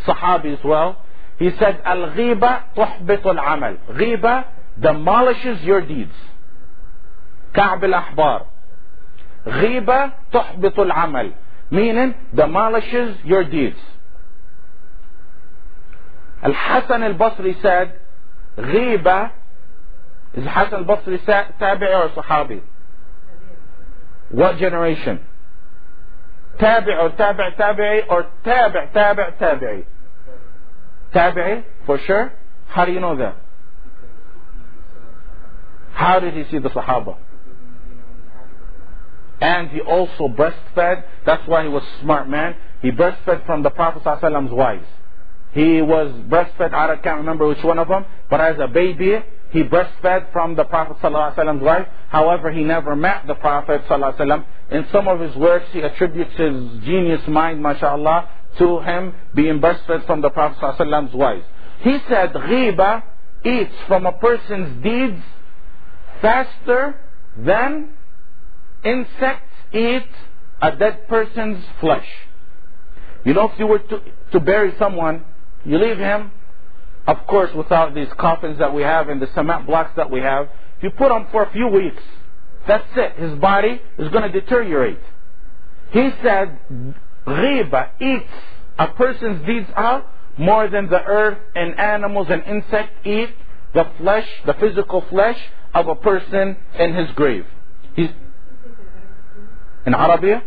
[SPEAKER 3] Sahabi as well, he said, Al-ghiba tuhbitu al-amal. Ghiba demolishes your deeds. Ka'b al-Ahbar. Ghiba tuhbitu al-amal. Meaning, demolishes your deeds. Al-Hasan al-Basri said, Ghiba, is Hasan al-Basri tabi'i or sahabi? What generation? Tabi' or tabi' tabi'i or tabi' tabi' tabi'i? Tabi'i, for sure. How do you know that? How did he see the Sahaba? And he also breastfed. That's why he was smart man. He breastfed from the Prophet Prophet's wives. He was breastfed, I can't remember which one of them, but as a baby, he breastfed from the Prophet Prophet's wife. However, he never met the Prophet. In some of his works, he attributes his genius mind, mashallah, to him being breastfed from the Prophet ﷺ's wife. He said, ghiba eats from a person's deeds faster than insects eat a dead person's flesh. You know, if you were to, to bury someone, you leave him, of course, without these coffins that we have and the cement blocks that we have. If you put him for a few weeks, that's it. His body is going to deteriorate. He said, Ghiba eats a person's deeds are more than the earth and animals and insects eat the flesh, the physical flesh of a person in his grave. He's in Arabia,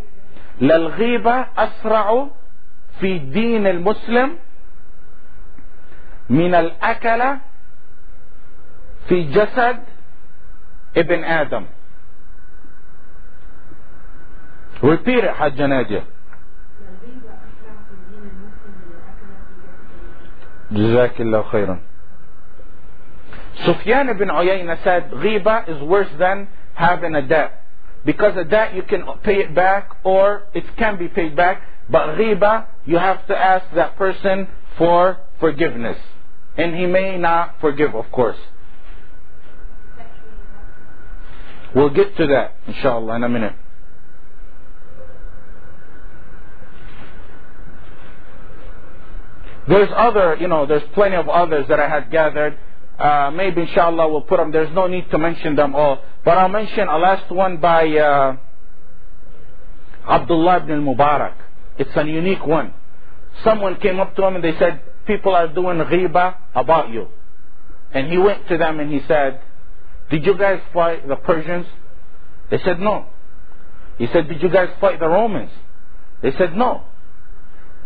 [SPEAKER 3] للغيبة أسرع في دين المسلم من الأكل في جسد Ibn Adam. Repeat it, Hajj Nadia. جزاك الله خيرا Sufyan ibn Uyayna said, ghiba is worse than having a debt. Because a debt you can pay it back or it can be paid back. But ghiba, you have to ask that person for forgiveness. And he may not forgive, of course. We'll get to that, inshallah, in a minute. There's other, you know, there's plenty of others that I had gathered. Uh, maybe inshallah we'll put them. There's no need to mention them all. But I'll mention a last one by uh, Abdullah ibn Mubarak. It's a unique one. Someone came up to him and they said, people are doing ghiba about you. And he went to them and he said, did you guys fight the Persians? They said no. He said, did you guys fight the Romans? They said no.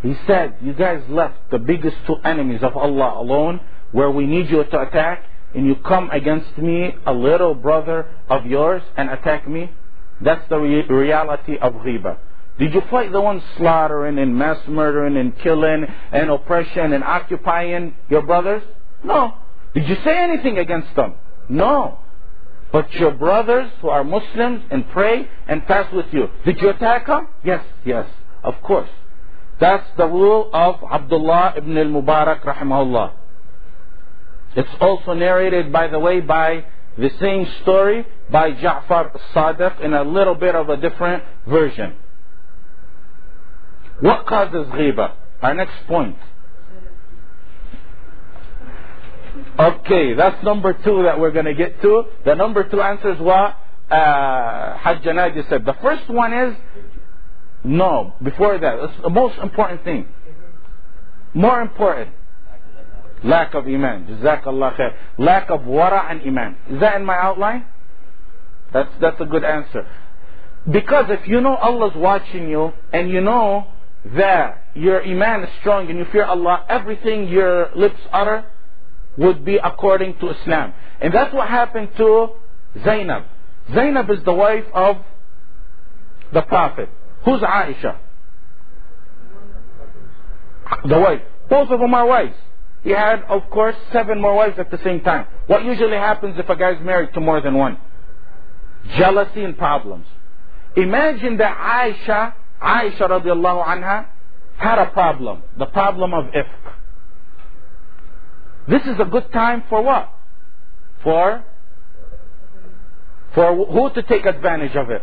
[SPEAKER 3] He said, you guys left the biggest two enemies of Allah alone where we need you to attack and you come against me, a little brother of yours, and attack me? That's the re- reality of ghiba. Did you fight the ones slaughtering and mass murdering and killing and oppression and occupying your brothers? No. Did you say anything against them? No. But your brothers who are Muslims and pray and fast with you, did you attack them? Yes, yes, of course. That's the rule of Abdullah ibn al-Mubarak rahimahullah. It's also narrated, by the way, by the same story by Ja'far Sadiq in a little bit of a different version. What causes ghiba? Our next point. Okay, that's number two that we're going to get to. The number two answer is what uh, Hajj Naji said. The first one is no. Before that, it's the most important thing. More important. Lack of iman. Jazakallah khair. Lack of wara and iman. Is that in my outline? That's, that's a good answer. Because if you know Allah's watching you and you know that your iman is strong and you fear Allah, everything your lips utter would be according to Islam. And that's what happened to Zainab. Zainab is the wife of the Prophet. Who's Aisha? The wife. Both of them are wives. He had, of course, seven more wives at the same time. What usually happens if a guy's married to more than one? Jealousy and problems. Imagine that Aisha, Aisha radiallahu anha, had a problem. The problem of ifk. This is a good time for what? For for who to take advantage of it?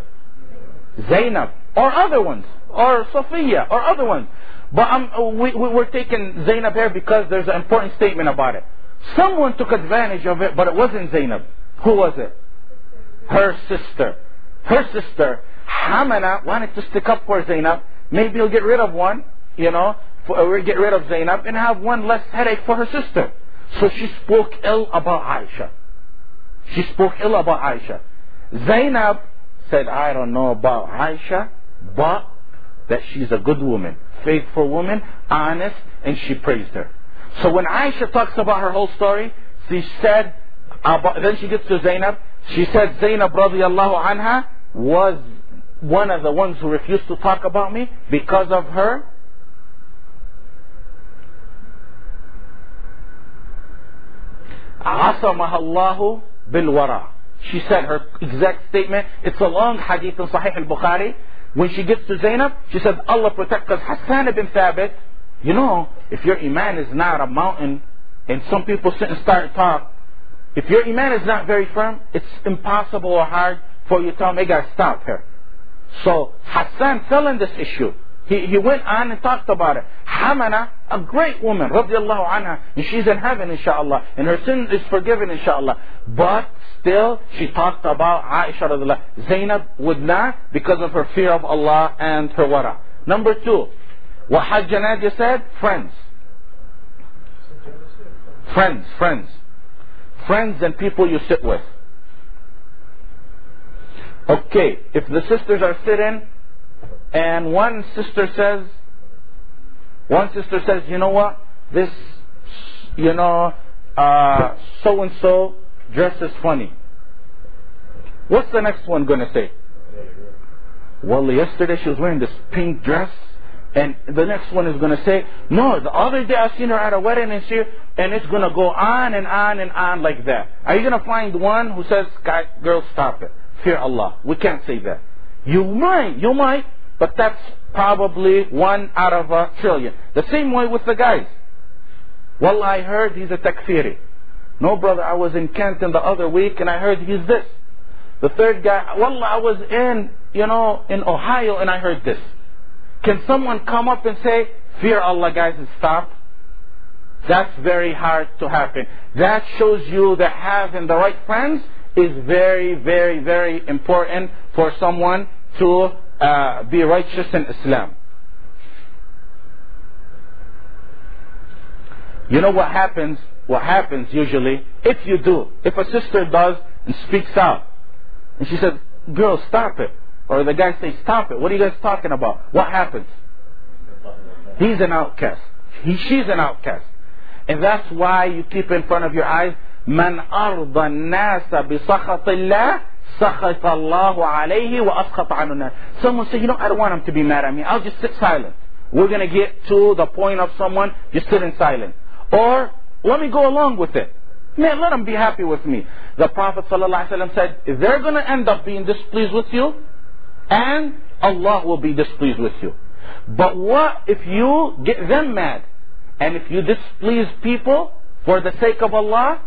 [SPEAKER 3] Zainab or other ones or Sophia or other ones. But um, we, we, we're taking Zainab here because there's an important statement about it. Someone took advantage of it, but it wasn't Zainab. Who was it? Her sister. Her sister, Hamana, wanted to stick up for Zainab. Maybe he'll get rid of one, you know, uh, get rid of Zainab and have one less headache for her sister. So she spoke ill about Aisha. She spoke ill about Aisha. Zainab said, I don't know about Aisha, but that she's a good woman, faithful woman, honest, and she praised her. So when Aisha talks about her whole story, she said, about, then she gets to Zainab, she said Zainab radiallahu anha was one of the ones who refused to talk about me because of her عصمها الله بالورع. She said her exact statement. It's a long hadith in Sahih al-Bukhari. When she gets to Zainab, she said, Allah protect us. Hassan ibn Thabit, you know, if your iman is not a mountain, and some people sit and start talk, if your iman is not very firm, it's impossible or hard for you to tell me, guys, stop here. So Hassan fell in this issue. He, he went on and talked about it. Hamana, a great woman, radiallahu anha, and she's in heaven, inshallah, and her sin is forgiven, inshallah. But still, she talked about Aisha radiallahu Zainab would not because of her fear of Allah and her wara. Number two, what Hajj said, friends. Friends, friends. Friends and people you sit with. Okay, if the sisters are sitting and one sister says, one sister says, you know what, this, you know, uh, so and so dress is funny. What's the next one gonna say? Well, yesterday she was wearing this pink dress, and the next one is gonna say, no, the other day I seen her at a wedding and she, and it's gonna go on and on and on like that. Are you gonna find one who says, girl, stop it, fear Allah? We can't say that. You might, you might, but that's probably one out of a trillion. The same way with the guys. Well, I heard he's a takfiri. No, brother, I was in Canton the other week and I heard he's this. The third guy, well, I was in, you know, in Ohio and I heard this. Can someone come up and say, fear Allah, guys, and stop? That's very hard to happen. That shows you that having the right friends is very, very, very important for someone to uh, be righteous in Islam. You know what happens? What happens usually, if you do, if a sister does and speaks out, and she says, girl, stop it. Or the guy says, stop it. What are you guys talking about? What happens? He's an outcast. He, she's an outcast. And that's why you keep in front of your eyes, من أرضى الناس بسخط الله سخط الله عليه وأسخط عنه الناس. Someone say, you know, I don't want him to be mad at me. I'll just sit silent. We're going to get to the point of someone just sitting silent. Or, let me go along with it. Man, let them be happy with me. The Prophet ﷺ said, they're going to end up being displeased with you, and Allah will be displeased with you. But what if you get them mad? And if you displease people for the sake of Allah,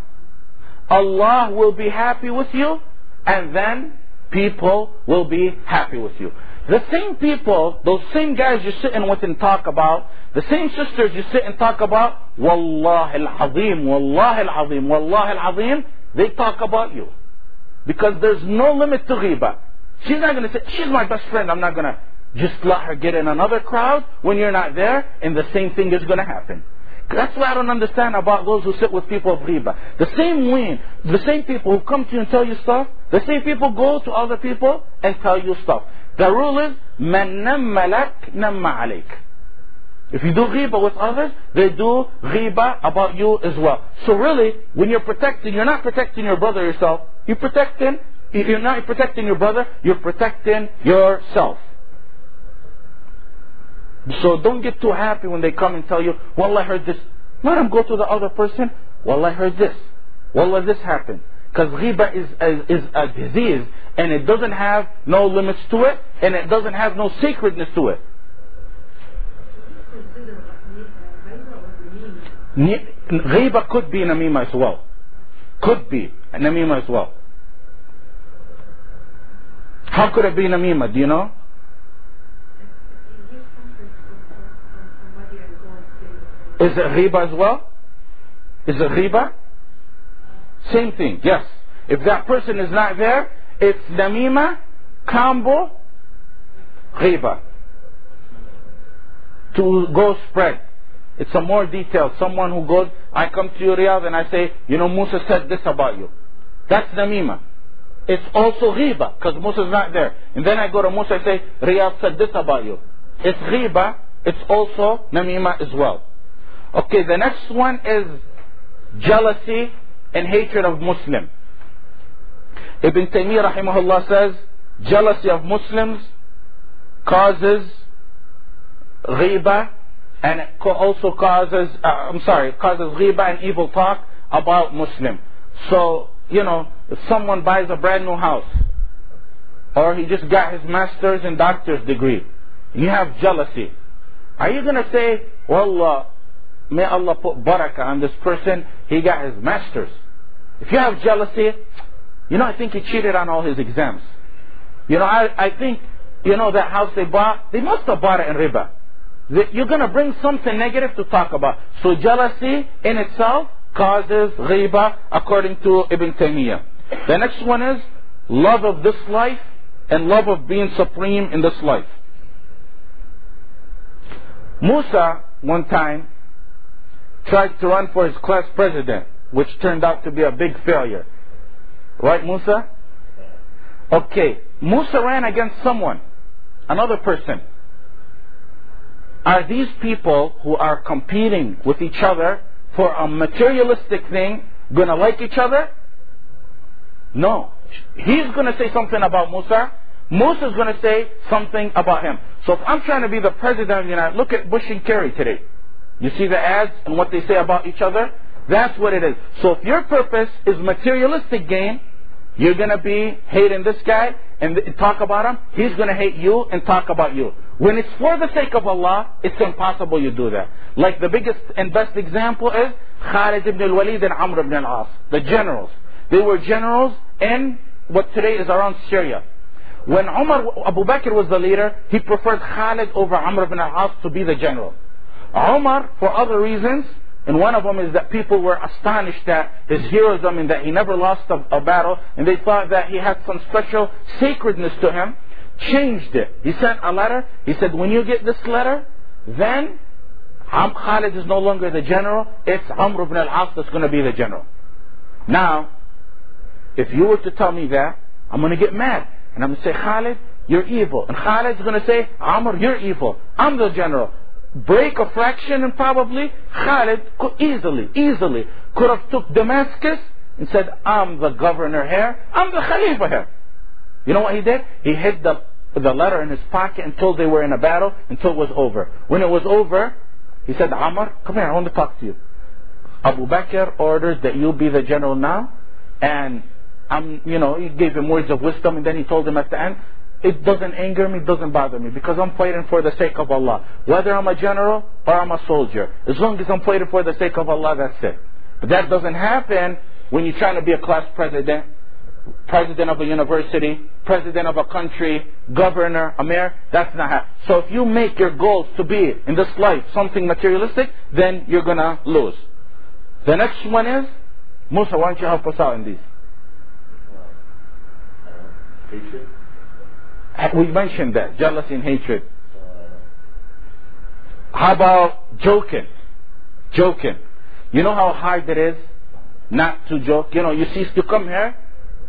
[SPEAKER 3] Allah will be happy with you, and then people will be happy with you. The same people, those same guys you're sitting with and talk about, the same sisters you sit and talk about, Wallah al-Azim, Wallah al-Azim, Wallah al-Azim, they talk about you. Because there's no limit to ghiba. She's not going to say, she's my best friend, I'm not going to just let her get in another crowd when you're not there, and the same thing is going to happen. That's why I don't understand about those who sit with people of ghiba. The same way, the same people who come to you and tell you stuff, the same people go to other people and tell you stuff. The rule is, مَنْ نَمَّلَكْ نَمَّ عَلَيْكَ If you do ghiba with others, they do ghiba about you as well. So really, when you're protecting, you're not protecting your brother yourself. You're protecting, you're not protecting your brother, you're protecting yourself. So don't get too happy when they come and tell you, well, I heard this. Let them go to the other person. Well, I heard this. Well, this happened. Because ghiba is, is, is a disease and it doesn't have no limits to it and it doesn't have no sacredness to it. Ghiba could be namima as well. Could be namima as well. How could it be namima? Do you know? Is it ghiba as well? Is it ghiba? Same thing, yes. If that person is not there, it's namima, combo, ghiba. To go spread. It's a more detailed. Someone who goes, I come to you, Riyadh, and I say, you know, Musa said this about you. That's namima. It's also ghiba, because Musa's not there. And then I go to Musa and say, Riyadh said this about you. It's ghiba, it's also namima as well. Okay, the next one is jealousy and hatred of Muslim. Ibn Taymiyyah rahimahullah says, jealousy of Muslims causes ghiba and also causes, uh, I'm sorry, causes ghiba and evil talk about Muslim. So, you know, if someone buys a brand new house, or he just got his master's and doctor's degree, you have jealousy. Are you going to say, well, may Allah put barakah on this person, he got his master's. If you have jealousy, you know, I think he cheated on all his exams. You know, I, I think, you know, that house they bought, they must have bought it in riba. You're going to bring something negative to talk about. So jealousy in itself causes ghiba according to Ibn Taymiyyah. The next one is love of this life and love of being supreme in this life. Musa, one time, tried to run for his class president, which turned out to be a big failure. Right, Musa? Okay, Musa ran against someone, another person. Are these people who are competing with each other for a materialistic thing going to like each other? No. He's going to say something about Musa. Musa is going to say something about him. So if I'm trying to be the president of the United look at Bush and Kerry today. You see the ads and what they say about each other? That's what it is. So if your purpose is materialistic gain, you're going to be hating this guy and talk about him. He's going to hate you and talk about you. When it's for the sake of Allah, it's impossible you do that. Like the biggest and best example is Khalid ibn al-Walid and Amr ibn al-As, the generals. They were generals in what today is around Syria. When Umar, Abu Bakr was the leader, he preferred Khalid over Amr ibn al-As to be the general. Umar, for other reasons, and one of them is that people were astonished at his heroism and that he never lost a, a, battle, and they thought that he had some special sacredness to him. Changed it. He sent a letter. He said, when you get this letter, then Am Khalid is no longer the general. It's Amr ibn al-As that's going to be the general. Now, if you were to tell me that, I'm going to get mad. And I'm going to say, Khalid, you're evil. And Khalid's going to say, Amr, you're evil. I'm the general break a fraction and probably Khalid could easily, easily could have took Damascus and said, I'm the governor here, I'm the Khalifa here. You know what he did? He hid the, the letter in his pocket until they were in a battle, until it was over. When it was over, he said, Amr, come here, I want to talk to you. Abu Bakr orders that you be the general now, and I'm, you know, he gave him words of wisdom, and then he told him at the end, it doesn't anger me, it doesn't bother me because I'm fighting for the sake of Allah. Whether I'm a general or I'm a soldier. As long as I'm fighting for the sake of Allah, that's it. But that doesn't happen when you're trying to be a class president, president of a university, president of a country, governor, a mayor. That's not happening. So if you make your goals to be in this life something materialistic, then you're going to lose. The next one is, Musa, why don't you help us out in?
[SPEAKER 5] Hatred?
[SPEAKER 3] Uh, we mentioned that, jealousy and hatred. How about joking? Joking. You know how hard it is not to joke? You know, you see, you come here,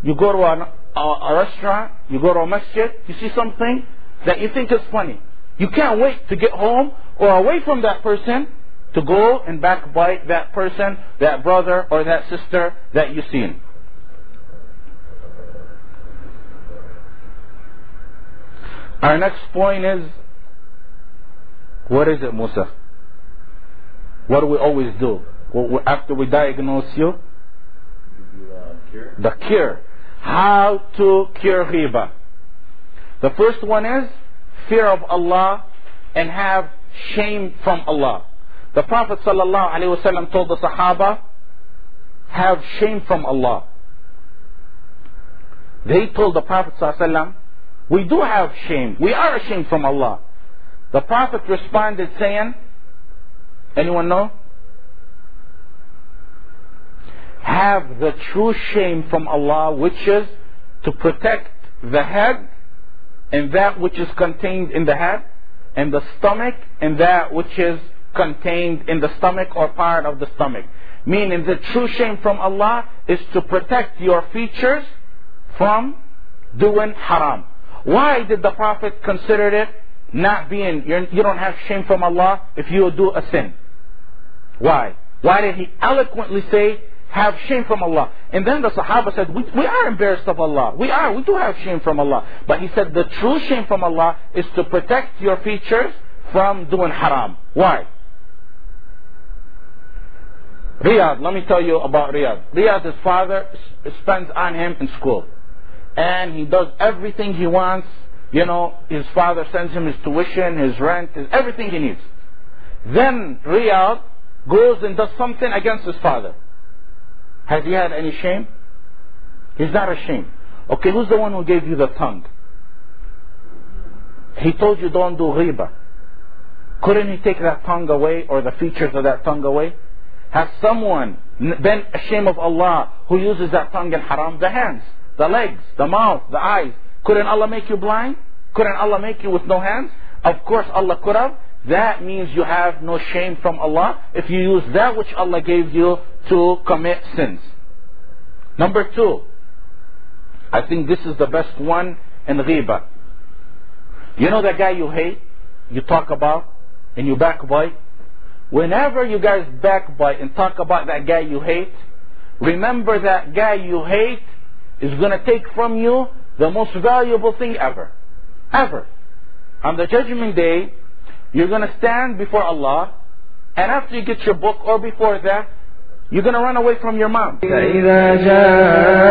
[SPEAKER 3] you go to a, a, a restaurant, you go to a masjid, you see something that you think is funny. You can't wait to get home or away from that person to go and backbite that person, that brother, or that sister that you've seen. Our next point is what is it, Musa? What do we always do? After we diagnose you? The cure. How to cure ghiba. The first one is fear of Allah and have shame from Allah. The Prophet ﷺ told the Sahaba, have shame from Allah. They told the Prophet ﷺ, we do have shame. We are ashamed from Allah. The Prophet responded saying, anyone know? Have the true shame from Allah, which is to protect the head and that which is contained in the head, and the stomach and that which is contained in the stomach or part of the stomach. Meaning the true shame from Allah is to protect your features from doing haram. Why did the Prophet consider it not being, you do not have shame from Allah if you do a sin? Why? Why did he eloquently say, have shame from Allah? And then the Sahaba said, we, we are embarrassed of Allah. We are, we do have shame from Allah. But he said, the true shame from Allah is to protect your features from doing haram. Why? Riyadh, let me tell you about Riyadh. Riyadh, his father spends on him in school. And he does everything he wants. You know, his father sends him his tuition, his rent, his, everything he needs. Then Riyadh goes and does something against his father. Has he had any shame? He's not ashamed. Okay, who's the one who gave you the tongue? He told you don't do ghiba. Couldn't he take that tongue away or the features of that tongue away? Has someone been ashamed of Allah who uses that tongue in haram? The hands, the legs, the mouth, the eyes. Couldn't Allah make you blind? Couldn't Allah make you with no hands? Of course Allah could have. That means you have no shame from Allah if you use that which Allah gave you to commit sins. Number two, I think this is the best one in ghiba. You know that guy you hate, you talk about, and you backbite? Whenever you guys backbite and talk about that guy you hate, remember that guy you hate is going to take from you the most valuable thing ever. Ever. On the judgment day, you're going to stand before Allah, and after you get your book, or before that, you're going to run away from your mom.
[SPEAKER 2] فإذا جاءت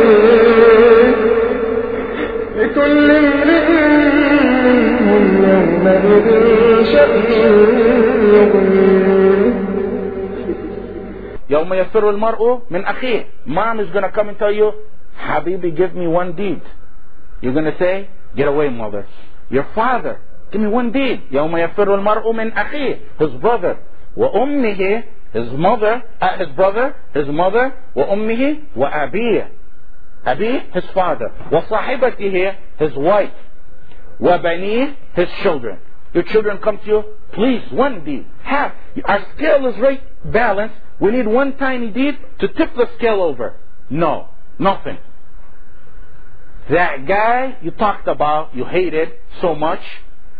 [SPEAKER 2] لكل امرئ منهم يومئذ شأن يغنيه
[SPEAKER 3] يوم يفر المرء من أخيه Mom is going to come and tell you, Habibi, give me one deed. You're going to say, get away, mother. Your father, give me one deed. يوم يفر المرء من أخيه His brother. وأمه His mother, uh, his brother, his mother, وأمه وأبيه أبيه, his father. وصاحبته, his wife. وبنيه, his children. Your children come to you, please, one deed. Half. Our scale is right balanced. We need one tiny deed to tip the scale over. No, nothing. That guy you talked about, you hated so much,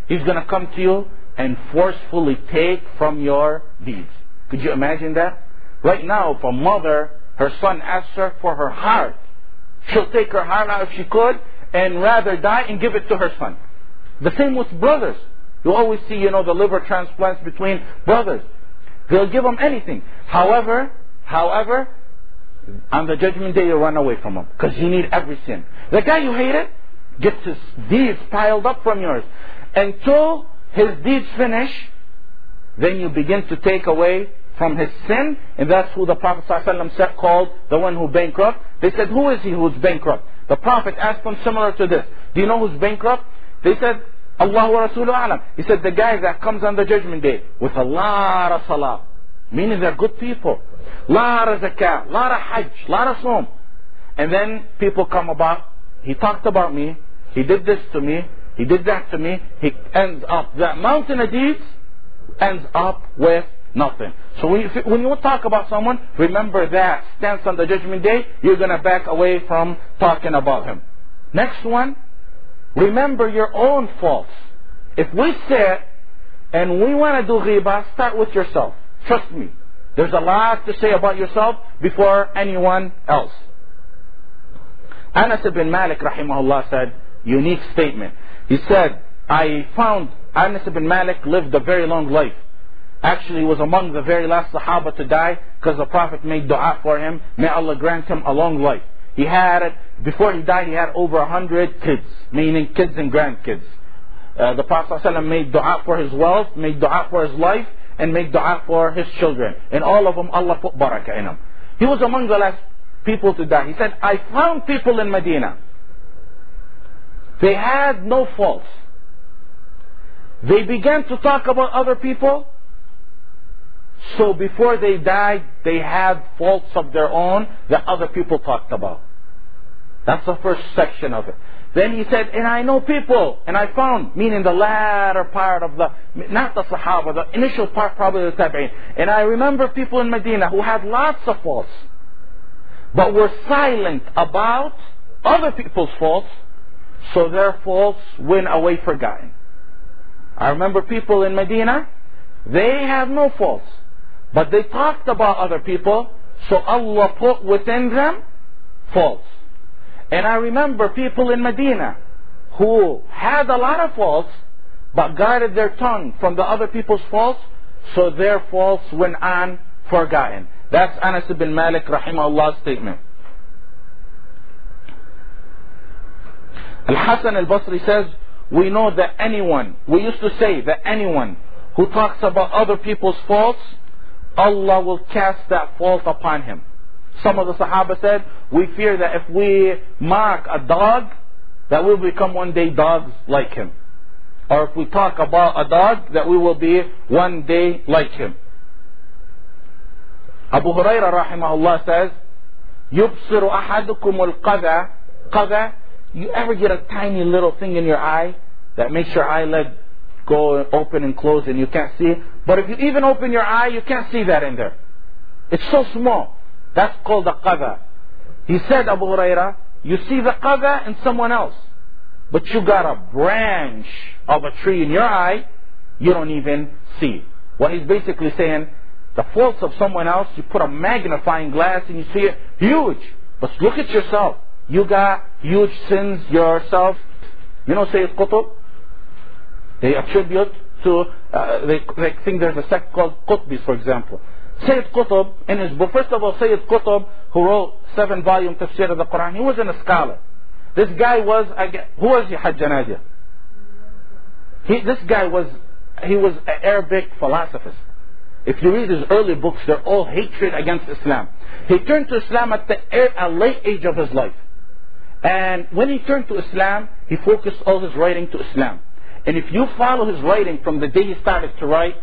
[SPEAKER 3] he's going to come to you and forcefully take from your deeds. Could you imagine that? Right now, if a mother, her son asks her for her heart, she'll take her heart out if she could and rather die and give it to her son. The same with brothers. You always see, you know, the liver transplants between brothers. They'll give them anything. However, however, on the judgment day you run away from them because you need every sin. The guy you hated gets his deeds piled up from yours. Until his deeds finish, then you begin to take away from his sin, and that's who the Prophet said, called the one who bankrupt. They said, who is he who's bankrupt? The Prophet asked them similar to this. Do you know who's bankrupt? They said, Allah wa Rasuluhu alam. He said, the guy that comes on the judgment day with a lot of salah, meaning they're good people, lot of zakah, lot of hajj, lot of som. And then people come about, he talked about me, he did this to me, he did that to me, he ends up, that mountain of deeds ends up with nothing. So when you, when you talk about someone, remember that stance on the judgment day, you're going to back away from talking about him. Next one, remember your own faults. If we sit and we want to do ghiba, start with yourself. Trust me. There's a lot to say about yourself before anyone else. Anas ibn Malik rahimahullah said, unique statement. He said, I found Anas ibn Malik lived a very long life. Actually, was among the very last Sahaba to die because the Prophet made dua for him. May Allah grant him a long life. He had, before he died, he had over a hundred kids, meaning kids and grandkids. Uh, the Prophet ﷺ made dua for his wealth, made dua for his life, and made dua for his children. And all of them, Allah put barakah in them. He was among the last people to die. He said, I found people in Medina. They had no faults. They began to talk about other people. So before they died, they had faults of their own that other people talked about. That's the first section of it. Then he said, and I know people, and I found, meaning the latter part of the, not the Sahaba, the initial part probably the Tabi'in. And I remember people in Medina who had lots of faults, but were silent about other people's faults, so their faults went away forgotten. I remember people in Medina, they have no faults, but they talked about other people, so Allah put within them faults. And I remember people in Medina who had a lot of faults, but guarded their tongue from the other people's faults, so their faults went on forgotten. That's Anas ibn Malik rahimahullah statement. Al-Hasan al-Basri says, we know that anyone, we used to say that anyone who talks about other people's faults, Allah will cast that fault upon him. Some of the Sahaba said, we fear that if we mark a dog, that we'll become one day dogs like him. Or if we talk about a dog, that we will be one day like him. Abu Huraira rahimahullah says, يبصر أحدكم القذى قذى You ever get a tiny little thing in your eye that makes your eyelid go open and close and you can't see? But if you even open your eye, you can't see that in there. It's so small. That's called the qadha. He said, Abu Huraira, you see the qadha in someone else. But you got a branch of a tree in your eye, you don't even see. What he's basically saying, the faults of someone else, you put a magnifying glass and you see it huge. But look at yourself. You got huge sins yourself. You know Sayyid Qutb? They attribute to, uh, they, they think there's a sect called Qutbis, for example. Sayyid Qutb, in his book, first of all, Sayyid Qutb, who wrote seven volume tafsir of the Quran, he wasn't a scholar. This guy was, who was he, Hajj He, this guy was, he was an Arabic philosopher. If you read his early books, they're all hatred against Islam. He turned to Islam at the a late age of his life. And when he turned to Islam, he focused all his writing to Islam. And if you follow his writing from the day he started to write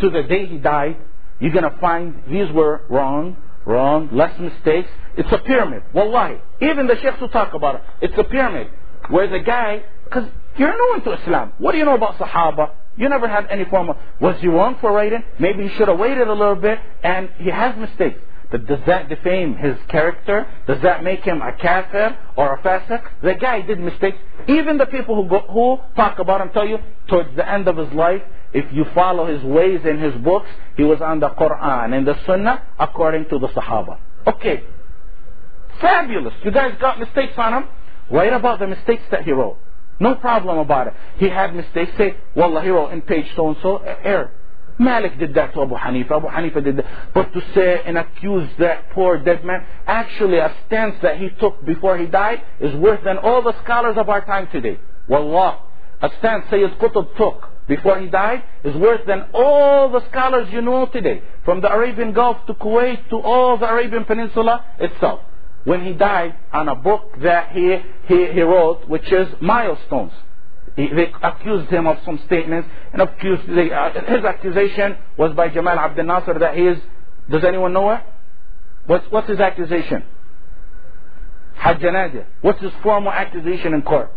[SPEAKER 3] to the day he died, you're going to find these were wrong, wrong, less mistakes. It's a pyramid. Wallahi. Even the sheikhs who talk about it, it's a pyramid. Where the guy, because you're new into Islam. What do you know about Sahaba? You never had any form of, was he wrong for writing? Maybe he should have waited a little bit, and he has mistakes. Does that defame his character? Does that make him a kafir or a fasiq? The guy did mistakes. Even the people who, go, who talk about him tell you, towards the end of his life, if you follow his ways in his books, he was on the Quran and the Sunnah according to the Sahaba. Okay. Fabulous. You guys got mistakes on him? Write about the mistakes that he wrote. No problem about it. He had mistakes. Say, Wallah, he wrote in page so and so, error. Malik did that to Abu Hanifa. Abu Hanifa did that. But to say and accuse that poor dead man, actually a stance that he took before he died is worse than all the scholars of our time today. Wallah. A stance Sayyid Qutb took before he died is worse than all the scholars you know today. From the Arabian Gulf to Kuwait to all the Arabian Peninsula itself. When he died on a book that he, he, he wrote, which is Milestones. He, they accused him of some statements and accused, they, uh, his accusation was by Jamal Abdel Nasser that he is, does anyone know it? What's, what's his accusation? Hajj What's his formal accusation in court?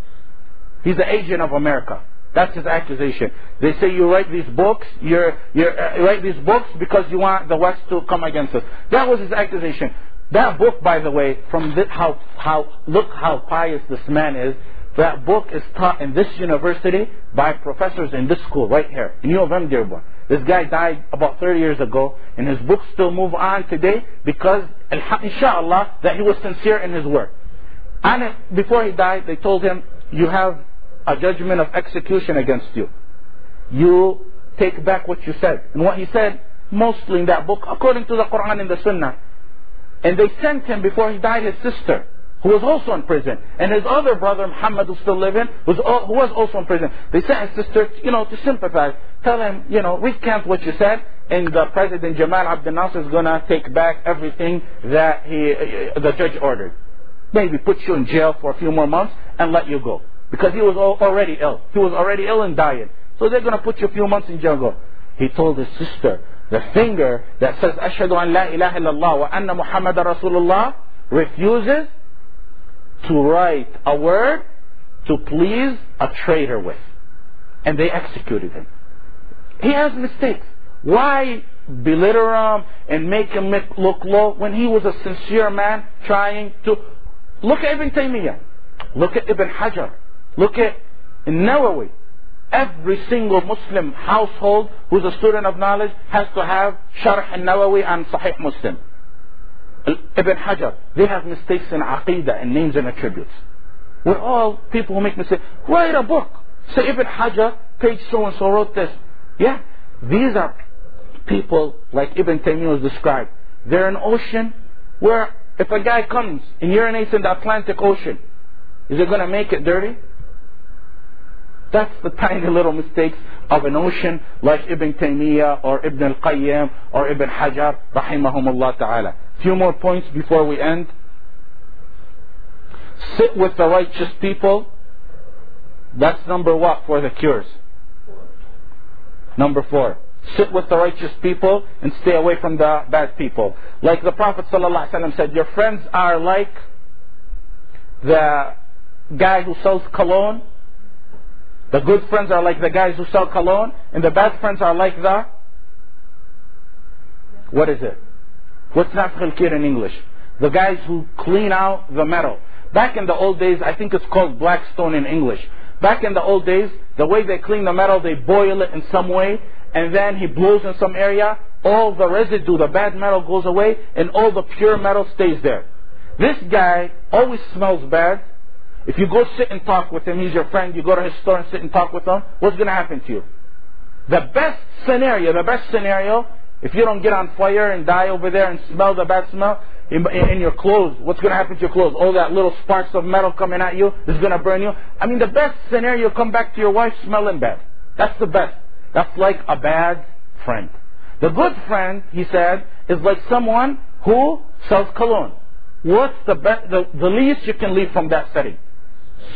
[SPEAKER 3] He's the agent of America. That's his accusation. They say you write these books, you're, you're, uh, you write these books because you want the West to come against us. That was his accusation. That book, by the way, from this, how, how, look how pious this man is. That book is taught in this university by professors in this school right here, in U of M Dearborn. This guy died about 30 years ago, and his books still move on today because, inshallah, that he was sincere in his work. And before he died, they told him, you have a judgment of execution against you. You take back what you said. And what he said, mostly in that book, according to the Quran and the Sunnah. And they sent him before he died his sister, who was also in prison. And his other brother, Muhammad, who's still living, was, who was also in prison. They sent his sister, you know, to sympathize. Tell him, you know, recant what you said, and the President Jamal Abdel Nasser is going to take back everything that he, uh, the judge ordered. Maybe put you in jail for a few more months and let you go. Because he was already ill. He was already ill and dying. So they're going to put you a few months in jail. Go. He told his sister, The finger that says Ashhadu an la ilaha illallah wa anna Muhammad Rasulullah refuses to write a word to please a traitor with. And they executed him. He has mistakes. Why belittle him and make him look low when he was a sincere man trying to look at Ibn Taymiyyah, look at Ibn Hajar, look at Nawawi. Every single Muslim household who's a student of knowledge has to have Sharh al-Nawawi and Sahih Muslim. Ibn Hajar, they have mistakes in Aqidah and names and attributes. We're all people who make mistakes. Write a book. Say Ibn Hajar, page so and so wrote this. Yeah, these are people like Ibn Taymiyyah was described. They're an ocean where if a guy comes and urinates in the Atlantic Ocean, is it going to make it dirty? That's the tiny little mistakes of an ocean like Ibn Taymiyyah or Ibn al-Qayyim or Ibn Hajar rahimahumullah ta'ala. Few more points before we end. Sit with the righteous people. That's number what for the cures? Number four. Sit with the righteous people and stay away from the bad people. Like the Prophet ﷺ said, your friends are like the guy who sells cologne. The good friends are like the guys who sell cologne, and the bad friends are like the what is it? What's nafkh in English? The guys who clean out the metal. Back in the old days, I think it's called blackstone in English. Back in the old days, the way they clean the metal, they boil it in some way, and then he blows in some area, all the residue, the bad metal goes away, and all the pure metal stays there. This guy always smells bad. If you go sit and talk with him, he's your friend, you go to his store and sit and talk with him, what's going to happen to you? The best scenario, the best scenario, if you don't get on fire and die over there and smell the bad smell in, in your clothes, what's going to happen to your clothes? All that little sparks of metal coming at you is going to burn you. I mean, the best scenario, come back to your wife smelling bad. That's the best. That's like a bad friend. The good friend, he said, is like someone who sells cologne. What's the, be- the, the least you can leave from that setting?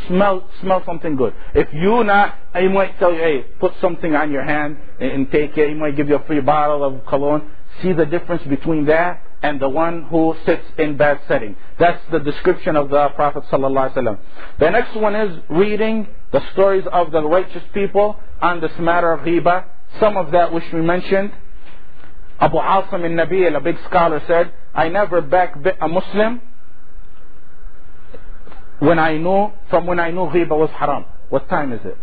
[SPEAKER 3] Smell, smell something good. If you not, he might tell you, hey, put something on your hand and, take it. He might give you a free bottle of cologne. See the difference between that and the one who sits in bad setting. That's the description of the Prophet ﷺ. The next one is reading the stories of the righteous people on this matter of ghiba. Some of that which we mentioned. Abu Asim al-Nabil, a big scholar, said, I never backbit a Muslim when I know, from when I know ghiba was haram. What time is it?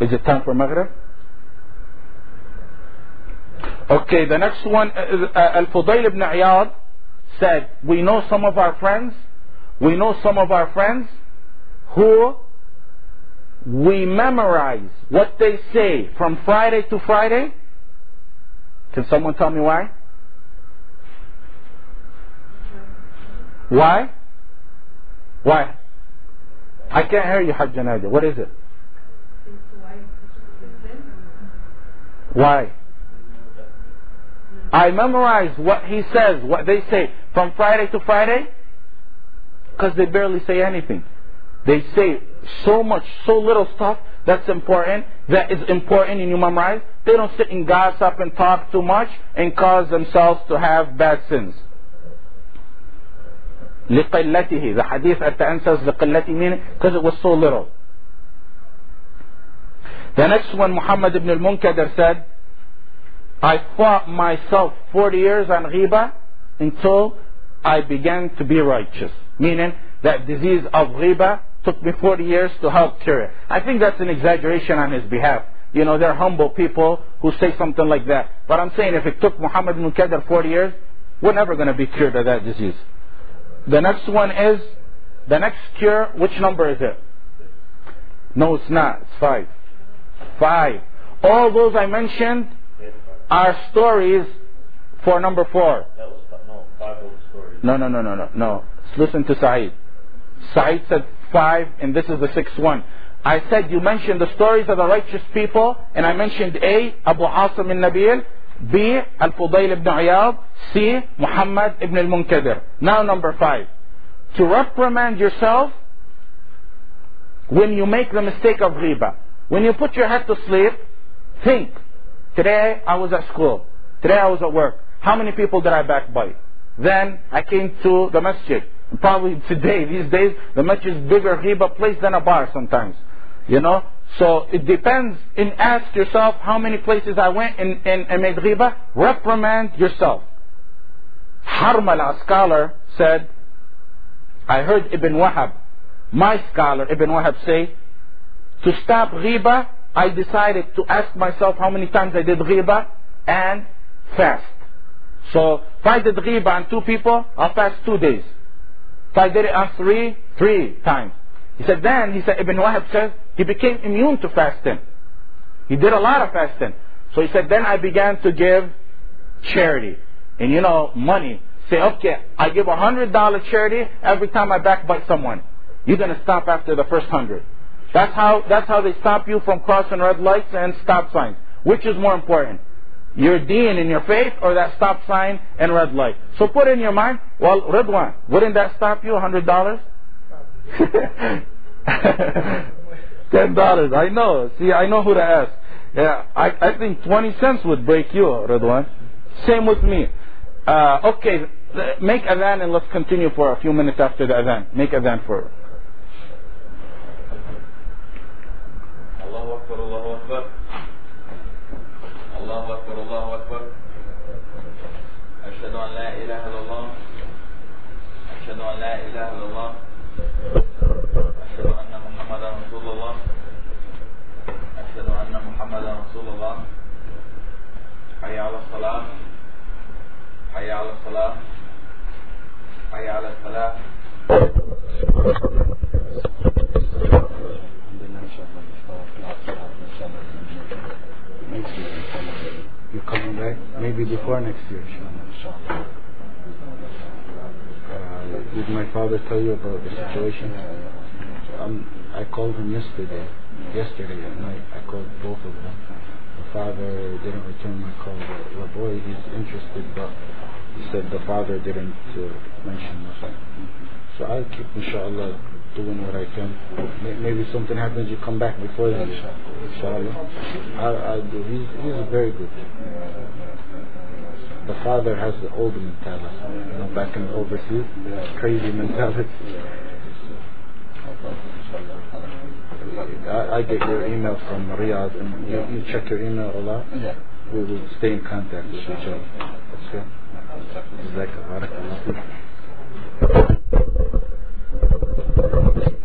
[SPEAKER 3] Is it time for Maghrib? Okay, the next one, uh, uh, Al-Fudayl ibn Iyad said, we know some of our friends, we know some of our friends who we memorize what they say from Friday to Friday. Can someone tell me why? Why? Why? I can't hear you, Hajj Nadia. What is it? Why? I memorize what he says, what they say from Friday to Friday because they barely say anything. They say so much, so little stuff that's important, that is important and you memorize. They don't sit and gossip and talk too much and cause themselves to have bad sins. لقلته the hadith at the answers لقلته meaning because it was so little the next one Muhammad ibn al-Munkadir said I fought myself 40 years on ghiba until I began to be righteous meaning that disease of ghiba took me 40 years to help cure it I think that's an exaggeration on his behalf you know, they're humble people who say something like that. But I'm saying if it took Muhammad ibn Qadr 40 years, we're never going to be cured of that disease the next one is, the next cure, which number is it? No, it's not. It's five. Five. All those I mentioned are stories for number four.
[SPEAKER 5] That was fi- no five old stories.
[SPEAKER 3] No, no, no, no, no. Listen to Saeed. Saeed said five, and this is the sixth one. I said you mentioned the stories of the righteous people, and I mentioned A, Abu Asim al-Nabil, B. Al-Fudayl ibn Iyad. C. Muhammad ibn al-Munkadir. Now number five. To reprimand yourself when you make the mistake of ghiba When you put your head to sleep, think, Today I was at school. Today I was at work. How many people did I backbite? Then I came to the masjid. Probably today, these days, the masjid is bigger ghiba place than a bar sometimes. You know? So it depends. And ask yourself how many places I went and, and, and made ghiba. Reprimand yourself. Harmala, a scholar, said, I heard Ibn Wahab, my scholar Ibn Wahab say, to stop ghiba, I decided to ask myself how many times I did ghiba and fast. So if I did ghiba on two people, I'll fast two days. If I did it on three, three times. He said then, he said, Ibn Wahab says, he became immune to fasting. He did a lot of fasting. So he said, then I began to give charity. And you know, money. Say, okay, I give a hundred dollar charity every time I backbite someone. You're gonna stop after the first hundred. That's how, that's how they stop you from crossing red lights and stop signs. Which is more important? Your deen in your faith or that stop sign and red light? So put in your mind, well, Ridwan, wouldn't that stop you a hundred dollars? Ten dollars, I know. See, I know who to ask. Yeah, I, I think 20 cents would break you, Ridwan. Same with me. Uh, okay, make adhan and let's continue for a few minutes after the adhan. Make adhan for
[SPEAKER 8] الله أكبر الله أكبر الله أكبر الله أكبر أشهد أن لا إله إلا الله أشهد أن لا إله إلا الله أشهد أن محمدا رسول الله أشهد أن محمدا رسول الله حي على الصلاة حي على الصلاة حي على الفلاح
[SPEAKER 3] Next year, inshallah. You coming back? Maybe before next year, inshallah. Did my father tell you about the situation? Um, I called him yesterday. Yesterday at night, I called both of them. The father didn't return my call. The, boy, he's interested, but he said the father didn't uh, mention nothing. So I'll keep, inshallah, doing what I can. Maybe something happens, you come back before then. Inshallah. I'll, I'll do. He's, he's very good The father has the old mentality. You know, back in overseas, crazy mentality. I, I get your email from Riyadh, and you, you check your email a lot.
[SPEAKER 9] Yeah.
[SPEAKER 3] We will stay in contact with each other. That's good. جزاك بارك الله فيك.